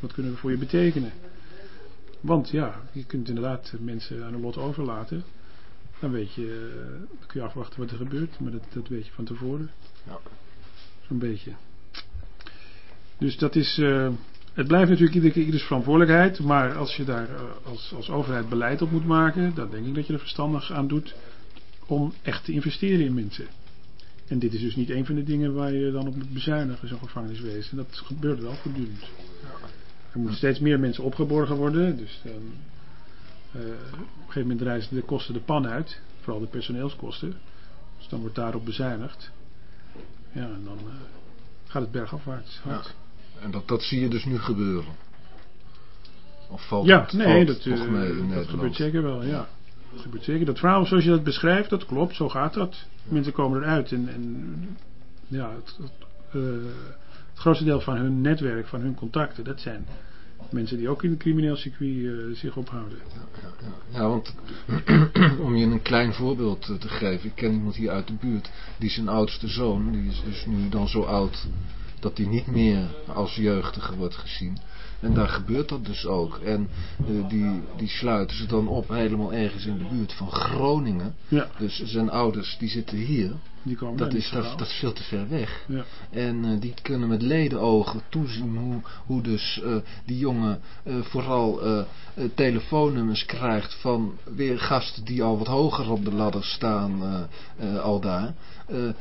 wat kunnen we voor je betekenen. Want ja, je kunt inderdaad mensen aan hun lot overlaten. Dan weet je, dan kun je afwachten wat er gebeurt, maar dat, dat weet je van tevoren. Ja. Zo'n beetje. Dus dat is, uh, het blijft natuurlijk iedere keer ieders verantwoordelijkheid, maar als je daar als, als overheid beleid op moet maken, dan denk ik dat je er verstandig aan doet om echt te investeren in mensen. En dit is dus niet een van de dingen waar je dan op moet bezuinigen, zo'n gevangeniswezen. Dat gebeurt wel voortdurend. Er moeten steeds meer mensen opgeborgen worden, dus uh, op een gegeven moment reizen de kosten de pan uit, vooral de personeelskosten. Dus dan wordt daarop bezuinigd. Ja, en dan uh, gaat het bergafwaarts. Ja. En dat, dat zie je dus nu gebeuren? Of valt ja, het, nee, valt dat, uh, mee dat gebeurt zeker wel, ja. Dat gebeurt zeker. Dat verhaal zoals je dat beschrijft, dat klopt, zo gaat dat. Mensen komen eruit en, en ja, het, het, het grootste deel van hun netwerk, van hun contacten, dat zijn mensen die ook in het crimineel circuit uh, zich ophouden. Ja, ja, ja. ja want om je een klein voorbeeld te geven, ik ken iemand hier uit de buurt, die zijn oudste zoon, die is dus nu dan zo oud dat hij niet meer als jeugdige wordt gezien. En daar gebeurt dat dus ook. En uh, die, die sluiten ze dan op helemaal ergens in de buurt van Groningen. Ja. Dus zijn ouders die zitten hier. Die komen dat, is, dat, dat is veel te ver weg. Ja. En uh, die kunnen met ledenogen toezien hoe, hoe dus uh, die jongen vooral telefoonnummers krijgt van weer gasten die al wat hoger op de ladder staan al daar.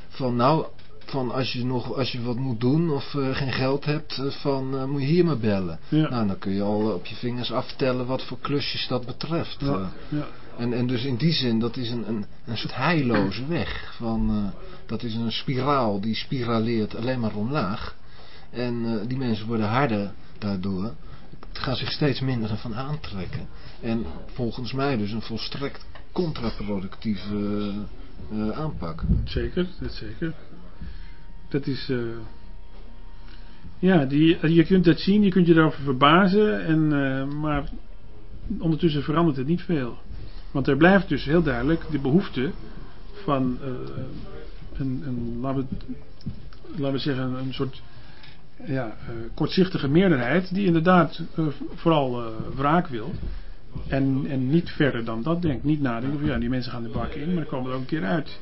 van nou van als je nog als je wat moet doen of uh, geen geld hebt, uh, van uh, moet je hier maar bellen. Ja. Nou, dan kun je al op je vingers aftellen wat voor klusjes dat betreft. Ja. Ja. En, en dus in die zin, dat is een, een, een soort heilloze weg. Van, dat is een spiraal die spiraleert alleen maar omlaag. En die mensen worden harder daardoor. gaan zich steeds minder ervan aantrekken. En volgens mij dus een volstrekt contraproductieve eh, aanpak. Zeker, dat zeker. Dat is. eh, ja, die, je kunt dat zien, je kunt je daarover verbazen, en, eh, maar ondertussen verandert het niet veel. Want er blijft dus heel duidelijk de behoefte van eh, een, een, laten, we, laten we zeggen, een soort ja, kortzichtige meerderheid die inderdaad vooral wraak wil. En, en niet verder dan dat denkt. Niet nadenken van ja, die mensen gaan de bak in, maar dan komen er ook een keer uit.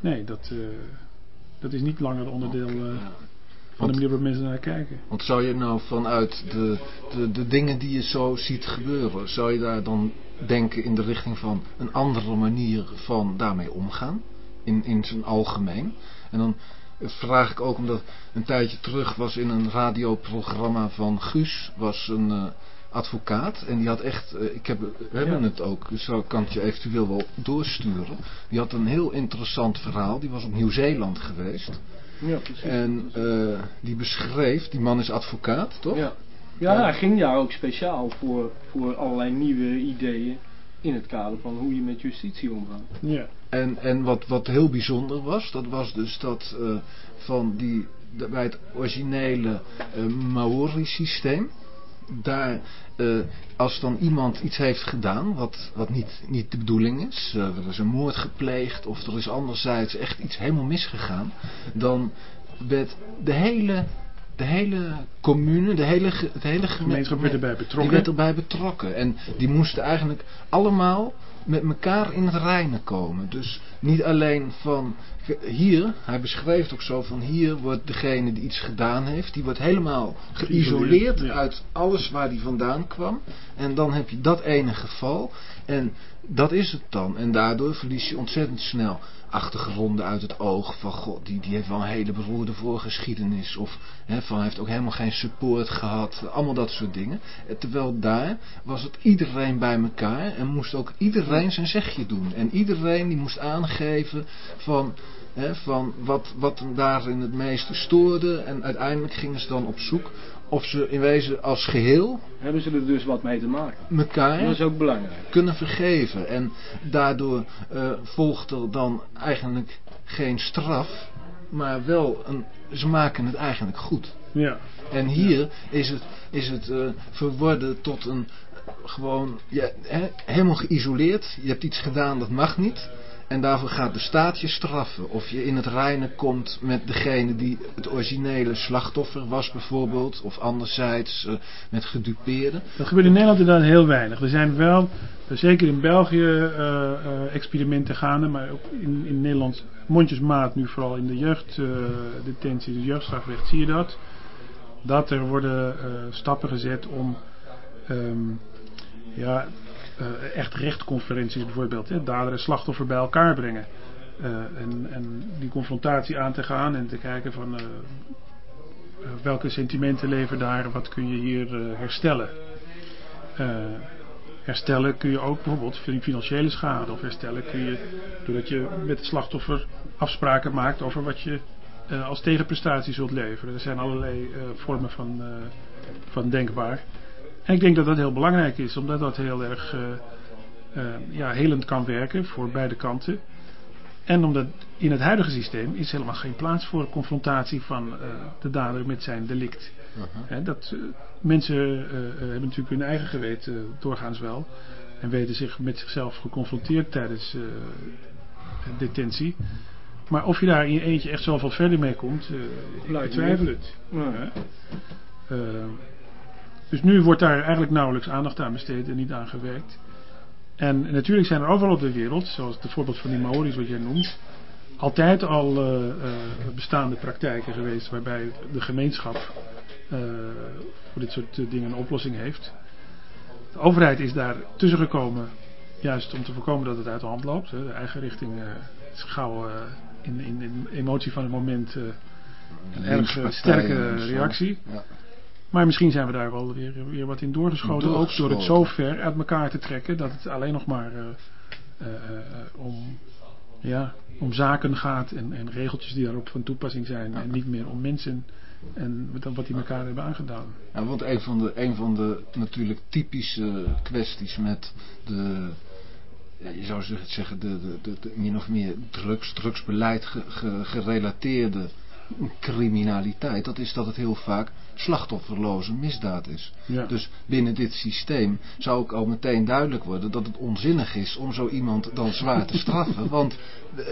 Nee, dat, dat is niet langer onderdeel eh, van Want- de manier waarop mensen naar kijken. Want zou je nou vanuit de, de, de dingen die je zo ziet gebeuren, zou je daar dan denken in de richting van een andere manier van daarmee omgaan? In, in zijn algemeen. En dan vraag ik ook omdat een tijdje terug was in een radioprogramma van Guus, was een eh, advocaat. En die had echt, eh, ik heb, we hebben Ja. het ook, dus zo kan het je eventueel wel doorsturen. Die had een heel interessant verhaal, die was op Nieuw-Zeeland geweest. Ja, precies. En eh, die beschreef, die man is advocaat, toch? Ja. Ja, hij ging daar ook speciaal voor, voor allerlei nieuwe ideeën in het kader van hoe je met justitie omgaat. Ja. En, en wat, wat heel bijzonder was, dat was dus dat eh, van die, de- bij het originele eh, Maori-systeem, daar, eh, als dan iemand iets heeft gedaan wat, wat niet, niet de bedoeling is, eh, er is een moord gepleegd of er is anderzijds echt iets helemaal misgegaan, dan werd de hele, de hele commune, de hele, het hele geme- gemeenschap werd erbij betrokken. Die werd erbij betrokken. En die moesten eigenlijk allemaal met elkaar in het reinen komen. Dus niet alleen van hier, hij beschreef het ook zo van hier wordt degene die iets gedaan heeft, die wordt helemaal geïsoleerd Geïsoleerd, ja. uit alles waar die vandaan kwam. En dan heb je dat ene geval. En dat is het dan. En daardoor verlies je ontzettend snel achtergronden uit het oog. Van god, die, die heeft wel een hele beroerde voorgeschiedenis. Of van hij heeft ook helemaal geen support gehad. Allemaal dat soort dingen. Eh, Terwijl daar was het iedereen bij elkaar. En moest ook iedereen zijn zegje doen. En iedereen die moest aangeven van... van wat, wat hem daarin het meeste stoorde. En uiteindelijk gingen ze dan op zoek of ze in wezen als geheel Hebben ze er dus wat mee te maken. elkaar Dat is ook belangrijk. kunnen vergeven. En daardoor eh, volgt er dan eigenlijk geen straf, maar wel een, ze maken het eigenlijk goed. Ja. En hier is het, is het eh, verworden tot een eh, gewoon ja, hè, helemaal geïsoleerd. Je hebt iets gedaan dat mag niet. En daarvoor gaat de staat je straffen. Of je in het reinen komt met degene die het originele slachtoffer was bijvoorbeeld. Of anderzijds eh, met gedupeerden. Dat gebeurt in Nederland inderdaad heel weinig. Er zijn wel, eh, zeker in België, eh, experimenten gaande, maar ook in, in Nederland mondjesmaat nu vooral in de jeugddetentie, de jeugdstrafrecht, zie je dat. Dat er worden stappen gezet om ehm, ja, eh, echt rechtconferenties bijvoorbeeld, hè, dader en slachtoffer bij elkaar brengen. Eh, en, en die confrontatie aan te gaan en te kijken van eh, welke sentimenten leven daar, wat kun je hier herstellen. Herstellen kun je ook bijvoorbeeld fin- financiële schade of herstellen kun je doordat je met het slachtoffer afspraken maakt over wat je als tegenprestatie zult leveren. Er zijn allerlei vormen van, van denkbaar. En ik denk dat dat heel belangrijk is, omdat dat heel erg eh, eh, ja, helend kan werken voor beide kanten. En omdat in het huidige systeem is helemaal geen plaats voor confrontatie van eh, de dader met zijn delict. Hè, dat, mensen hebben natuurlijk hun eigen geweten doorgaans wel. En weten zich met zichzelf geconfronteerd tijdens eh, detentie. Maar of je daar in je eentje echt zoveel verder mee komt, eh, ik betwijfel het. Ja. Dus nu wordt daar eigenlijk nauwelijks aandacht aan besteed en niet aan gewerkt. En natuurlijk zijn er overal op de wereld, zoals het voorbeeld van die Maori's wat jij noemt, altijd al eh, eh, bestaande praktijken geweest waarbij de gemeenschap eh, voor dit soort dingen een oplossing heeft. De overheid is daar tussen gekomen, juist om te voorkomen dat het uit de hand loopt. Hè. De eigen richting is gauw in, in, in emotie van het moment een erg sterke reactie. Ja. Maar misschien zijn we daar wel weer, weer wat in doorgeschoten. Ook door het zo ver uit elkaar te trekken dat het alleen nog maar eh, eh, eh, om, ja, om zaken gaat en, en regeltjes die daarop van toepassing zijn. Ja. En niet meer om mensen En wat die elkaar hebben aangedaan. Ja, want een van, de, een van de natuurlijk typische kwesties met de, ja, je zou zeggen, de, de, de, de min of meer drugs, drugsbeleid ge- ge- gerelateerde criminaliteit, dat is dat het heel vaak slachtofferloze misdaad is. Ja. Dus binnen dit systeem zou ook al meteen duidelijk worden dat het onzinnig is om zo iemand dan zwaar te straffen. Want eh,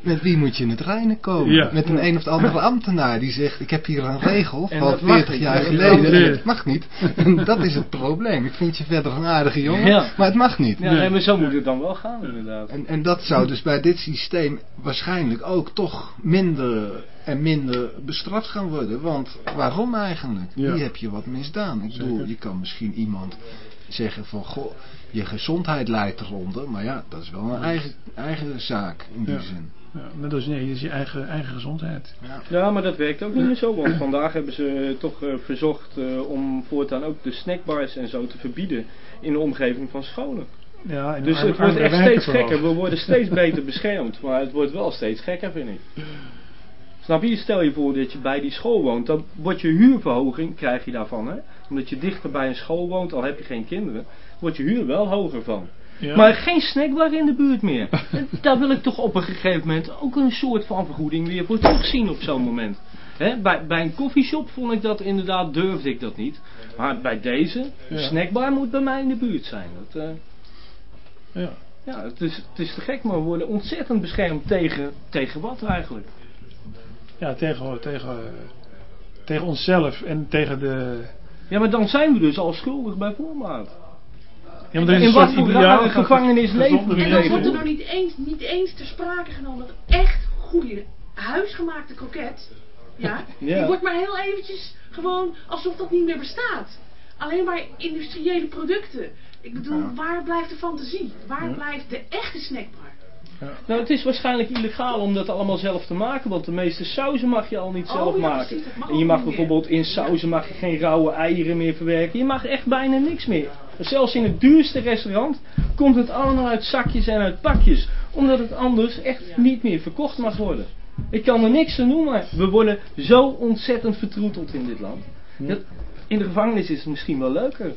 met wie moet je in het reinen komen? Ja. Met een een of andere ambtenaar die zegt ik heb hier een regel En van dat mag 40 niet. jaar Dat geleden en niet. het mag niet. En dat is het probleem. Ik vind je verder een aardige jongen, Ja. maar het mag niet. Ja, nee, maar zo moet het dan wel gaan inderdaad. En, en dat zou dus bij dit systeem waarschijnlijk ook toch minder en minder bestraft gaan worden. Want waarom eigenlijk? Ja. Wie heb je wat misdaan? Ik bedoel, je kan misschien iemand zeggen van, goh, je gezondheid leidt eronder. Maar ja, dat is wel een eigen, eigen zaak in die Ja. zin. Ja, net als nee, het is je eigen, eigen gezondheid. Ja, maar dat werkt ook niet meer zo, want vandaag hebben ze toch eh, verzocht eh, om voortaan ook de snackbars en zo te verbieden in de omgeving van scholen. Ja, en Dus arme- het wordt echt steeds vooral. gekker. We worden steeds beter beschermd, maar het wordt wel steeds gekker, vind ik. Snap je? Stel je voor dat je bij die school woont, dan wordt je huurverhoging, krijg je daarvan, hè? Omdat je dichter bij een school woont, al heb je geen kinderen, wordt je huur wel hoger van. Ja. Maar geen snackbar in de buurt meer. Daar wil ik toch op een gegeven moment ook een soort van vergoeding weer voor terugzien op zo'n moment. Hè, bij, bij een koffieshop vond ik dat inderdaad, durfde ik dat niet. Maar bij deze, Ja. snackbar moet bij mij in de buurt zijn. Dat, eh, ja. ja, het is, het is te gek, maar we worden ontzettend beschermd tegen, tegen wat eigenlijk? Ja, tegen, tegen, tegen onszelf en tegen de... Ja, maar dan zijn we dus al schuldig bij voorbaat. Ja, maar er is In een wat voor rare van gevangenis leven? En dan wordt er nog niet eens, niet eens ter sprake genomen dat echt goede huisgemaakte kroket, ja, Ja. die wordt maar heel eventjes gewoon alsof dat niet meer bestaat. Alleen maar industriële producten. Ik bedoel, waar blijft de fantasie? Waar blijft de echte snackbar? Nou, het is waarschijnlijk illegaal om dat allemaal zelf te maken, want de meeste sauzen mag je al niet Oh, zelf ja, maken. precies, en je mag bijvoorbeeld in sauzen mag je geen rauwe eieren meer verwerken. Je mag echt bijna niks meer. Zelfs in het duurste restaurant komt het allemaal uit zakjes en uit pakjes, omdat het anders echt niet meer verkocht mag worden. Ik kan er niks aan doen, maar we worden zo ontzettend vertroeteld in dit land. Dat- in de gevangenis is het misschien wel leuker.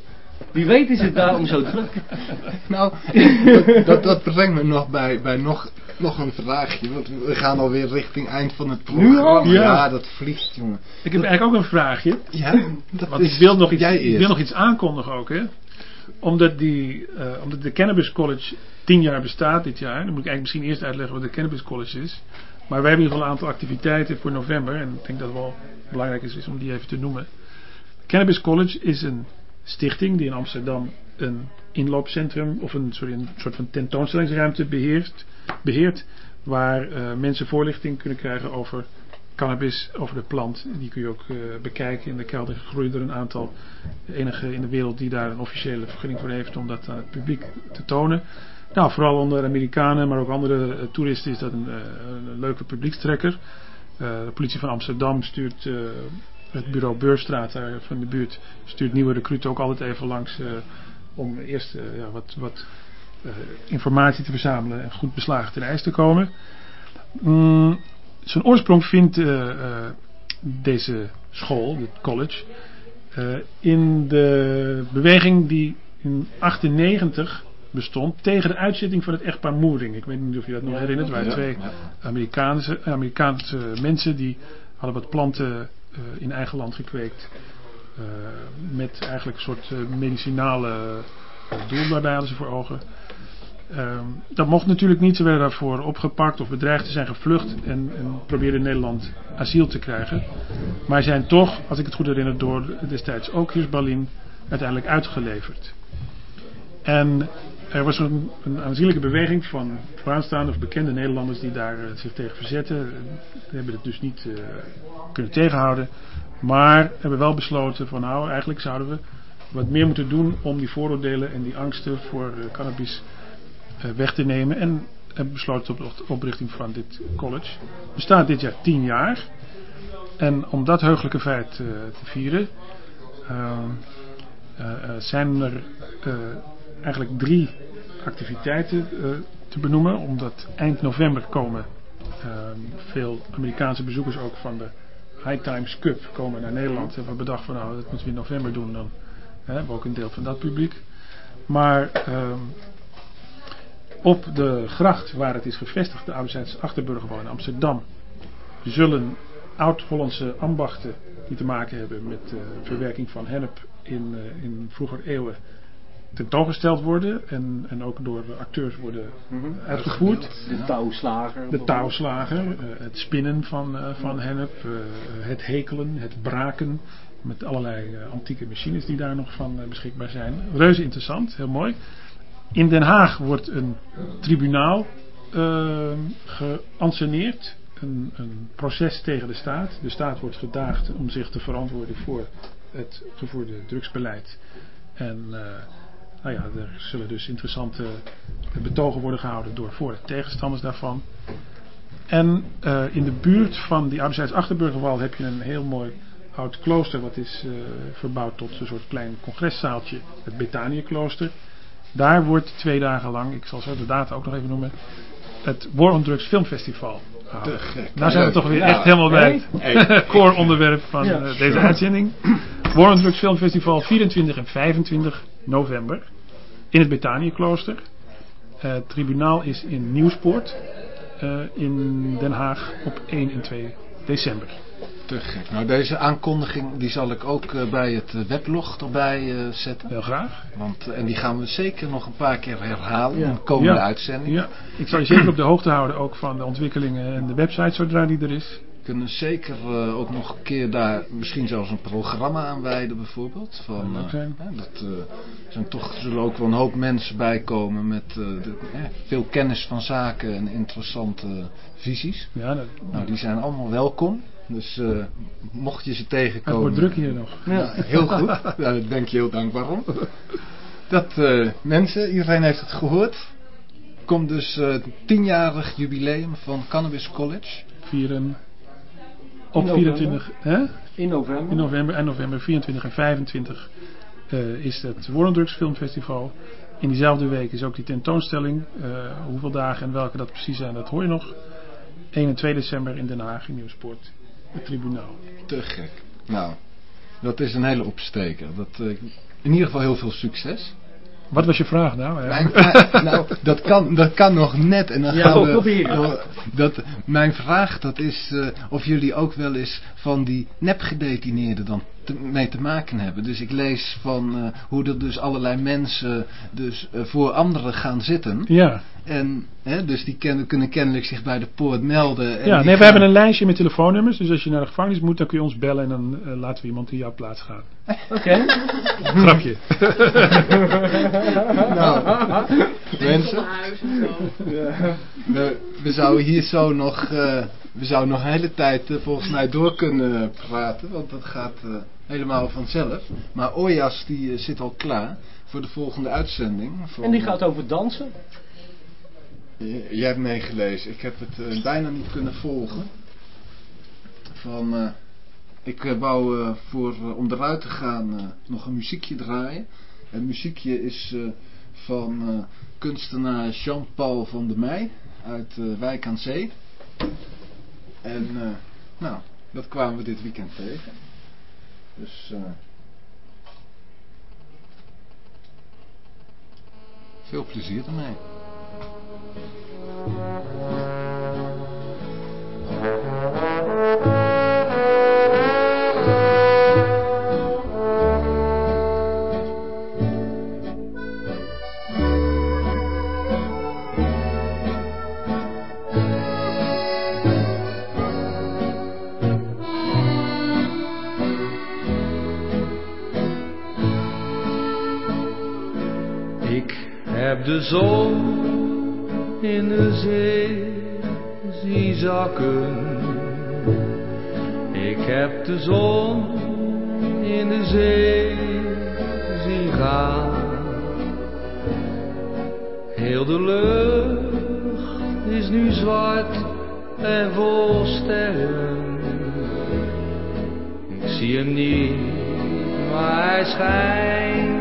Wie weet is het daarom zo druk. Nou, dat, dat, brengt me nog bij, bij nog, nog een vraagje. Want we gaan alweer richting eind van het programma. al? Ja. Ja, dat vliegt, jongen. Ik heb eigenlijk ook een vraagje. Ja, dat Want is ik wil nog iets, jij ik eerst. wil nog iets aankondigen ook, hè. Omdat, die, eh, omdat de Cannabis College tien jaar bestaat dit jaar. Dan moet ik eigenlijk misschien eerst uitleggen wat de Cannabis College is. Maar wij hebben in ieder geval een aantal activiteiten voor november. En ik denk dat het wel belangrijk is, is om die even te noemen. Cannabis College is een stichting die in Amsterdam een inloopcentrum of een, sorry, een soort van tentoonstellingsruimte beheert, beheert waar eh, mensen voorlichting kunnen krijgen over cannabis, over de plant. Die kun je ook eh, bekijken. In de kelder groeien er een aantal, enige in de wereld die daar een officiële vergunning voor heeft om dat aan het publiek te tonen. Nou, vooral onder Amerikanen, maar ook andere eh, toeristen is dat een, een leuke publiekstrekker. De politie van Amsterdam stuurt het bureau Beurstraat daar van de buurt stuurt nieuwe recruten ook altijd even langs eh, om eerst eh, ja, wat, wat eh, informatie te verzamelen en goed beslagen ten ijs te komen. Mm, zijn oorsprong vindt deze school, dit college, in de beweging die in 98 bestond tegen de uitzetting van het echtpaar Moering. Ik weet niet of je dat nog herinnert. Het waren twee. Amerikaanse, Amerikaanse mensen die hadden wat planten eh, in eigen land gekweekt. eh, met eigenlijk een soort eh, medicinale doel daarbij hadden ze voor ogen. Ehm, dat mocht natuurlijk niet. Ze werden daarvoor opgepakt of bedreigd. Ze zijn gevlucht en, en probeerden in Nederland asiel te krijgen. Maar zijn toch, als ik het goed herinner, door destijds ook Hirschbalin uiteindelijk uitgeleverd. En er was een, een aanzienlijke beweging van vooraanstaande of bekende Nederlanders die daar eh, zich tegen verzetten. Die hebben het dus niet eh, kunnen tegenhouden. Maar hebben wel besloten van nou eigenlijk zouden we wat meer moeten doen om die vooroordelen en die angsten voor eh, cannabis eh, weg te nemen. En hebben besloten tot de oprichting van dit college. Bestaat dit jaar tien jaar. En om dat heugelijke feit eh, te vieren ehm, eh, eh, zijn er eh, eigenlijk drie activiteiten eh, te benoemen. Omdat eind november komen ehm, veel Amerikaanse bezoekers ook van de High Times Cup komen naar Nederland. Hebben we bedacht van nou, dat moeten we in november doen. Dan hebben we ook een deel van dat publiek. Maar ehm, op de gracht waar het is gevestigd, de Ouderzijds Achterburgerwal in Amsterdam, zullen oud-Hollandse ambachten die te maken hebben met de verwerking van hennep in, uh, in vroeger eeuwen tentoongesteld worden en, en ook door acteurs worden uitgevoerd. De touwslager. De touwslager, uh, het spinnen van, uh, van hennep, het hekelen, het braken met allerlei antieke machines die daar nog van beschikbaar zijn. Reuze interessant, heel mooi. In Den Haag wordt een tribunaal geanceneerd een, een, proces tegen de staat. De staat wordt gedaagd om zich te verantwoorden voor het gevoerde drugsbeleid. En uh, nou ja, er zullen dus interessante betogen worden gehouden door voor- en tegenstanders daarvan. En uh, in de buurt van die Ouderzijds Achterburgerwal heb je een heel mooi oud klooster. Wat is uh, verbouwd tot een soort klein congreszaaltje. Het Betanië-klooster. Daar wordt twee dagen lang, ik zal zo de data ook nog even noemen, het War on Drugs Filmfestival gek. Daar zijn we toch weer Ja. echt helemaal bij het core onderwerp van Ja. eh, deze uitzending. War on Drugs Film Festival 24 en 25 november in het Betanië klooster. Eh, het tribunaal is in Nieuwspoort eh, in Den Haag op 1 en 2 december. Te gek. Nou, deze aankondiging die zal ik ook eh, bij het weblog erbij eh, zetten. Heel graag. Want, en die gaan we zeker nog een paar keer herhalen Ja. in de komende Ja. uitzending. Ja, ik zal je zeker op de hoogte houden ook van de ontwikkelingen en de website zodra die er is. Kunnen zeker eh, ook nog een keer daar misschien zelfs een programma aan wijden bijvoorbeeld. Van, hè, dat eh, zijn toch, zullen ook wel een hoop mensen bij komen met de, veel kennis van zaken en interessante visies. Ja, dat, Nou, die zijn allemaal welkom. Dus mocht je ze het tegenkomen. wordt druk hier nog. Ja. Heel goed, daar ben ik je heel dankbaar om. Dat mensen, iedereen heeft het gehoord. Komt dus het tienjarig jubileum van Cannabis College. Vieren op In november. 24 hè? In november. in november en november 24 en 25 eh, is het Drugs Filmfestival. In diezelfde week is ook die tentoonstelling. Eh, hoeveel dagen en welke dat precies zijn, dat hoor je nog. 1 en 2 december in Den Haag in Nieuwsport. Het tribunaal. Te gek. Nou, dat is een hele opsteker. Dat, eh, in ieder geval heel veel succes. Wat was je vraag nou? Mijn vraag- nou, dat kan, dat kan nog net. En dan Ja, gaan we, dan- dat, mijn vraag dat is eh, of jullie ook wel eens van die nepgedetineerden dan te- mee te maken hebben. Dus ik lees van eh, hoe er dus allerlei mensen dus, eh, voor anderen gaan zitten. Ja, En hè, dus die ken- kunnen kennelijk zich bij de poort melden. En ja nee, we hebben een lijstje met telefoonnummers. Dus als je naar de gevangenis moet, dan kun je ons bellen en dan eh, laten we iemand in jouw plaats gaan. Oké. Grapje. Nou, Mensen. we, we zouden hier zo nog, eh, we zouden nog een hele tijd volgens mij door kunnen praten, want dat gaat eh, helemaal vanzelf. Maar Ojas die eh, zit al klaar voor de volgende uitzending. van- En die gaat over dansen. J- Jij hebt meegelezen. Ik heb het eh, bijna niet kunnen volgen. Van, eh, ik eh, wou eh, voor, eh, om eruit te gaan eh, nog een muziekje draaien. Het muziekje is eh, van eh, kunstenaar Jean-Paul van der Meij uit eh, Wijk aan Zee. En eh, nou, dat kwamen we dit weekend tegen. Dus eh, veel plezier ermee. Zien zakken. Ik heb de zon in de zee zien gaan. Heel de lucht is nu zwart en vol sterren. Ik zie hem niet, maar hij schijnt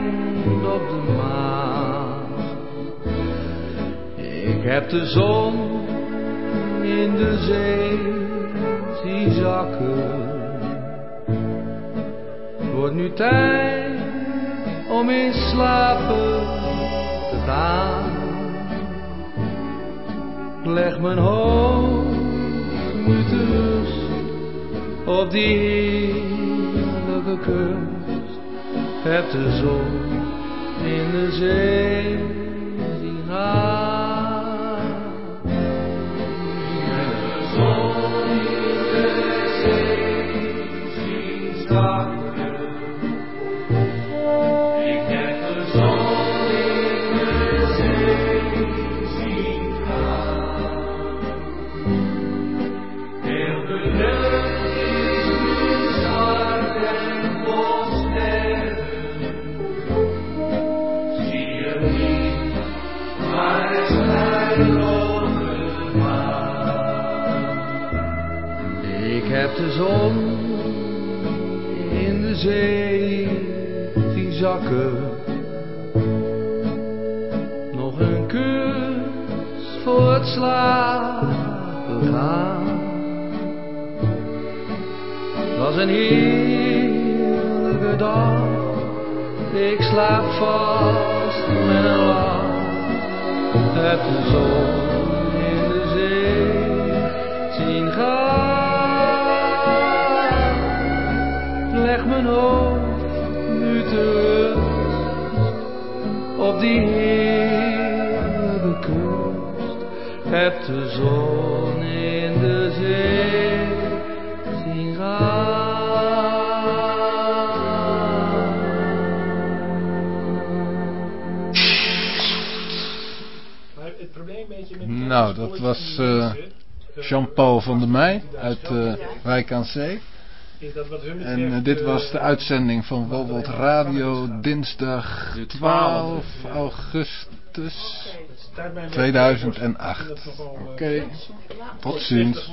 Ik heb de zon in de zee zien zakken. Het wordt nu tijd om in slapen te gaan. Leg mijn hoofd nu te rust op die heerlijke kust. Heb de zon in de zee En eh, dit was de uitzending van Wowold Radio dinsdag 12 augustus 2008. Oké, tot ziens.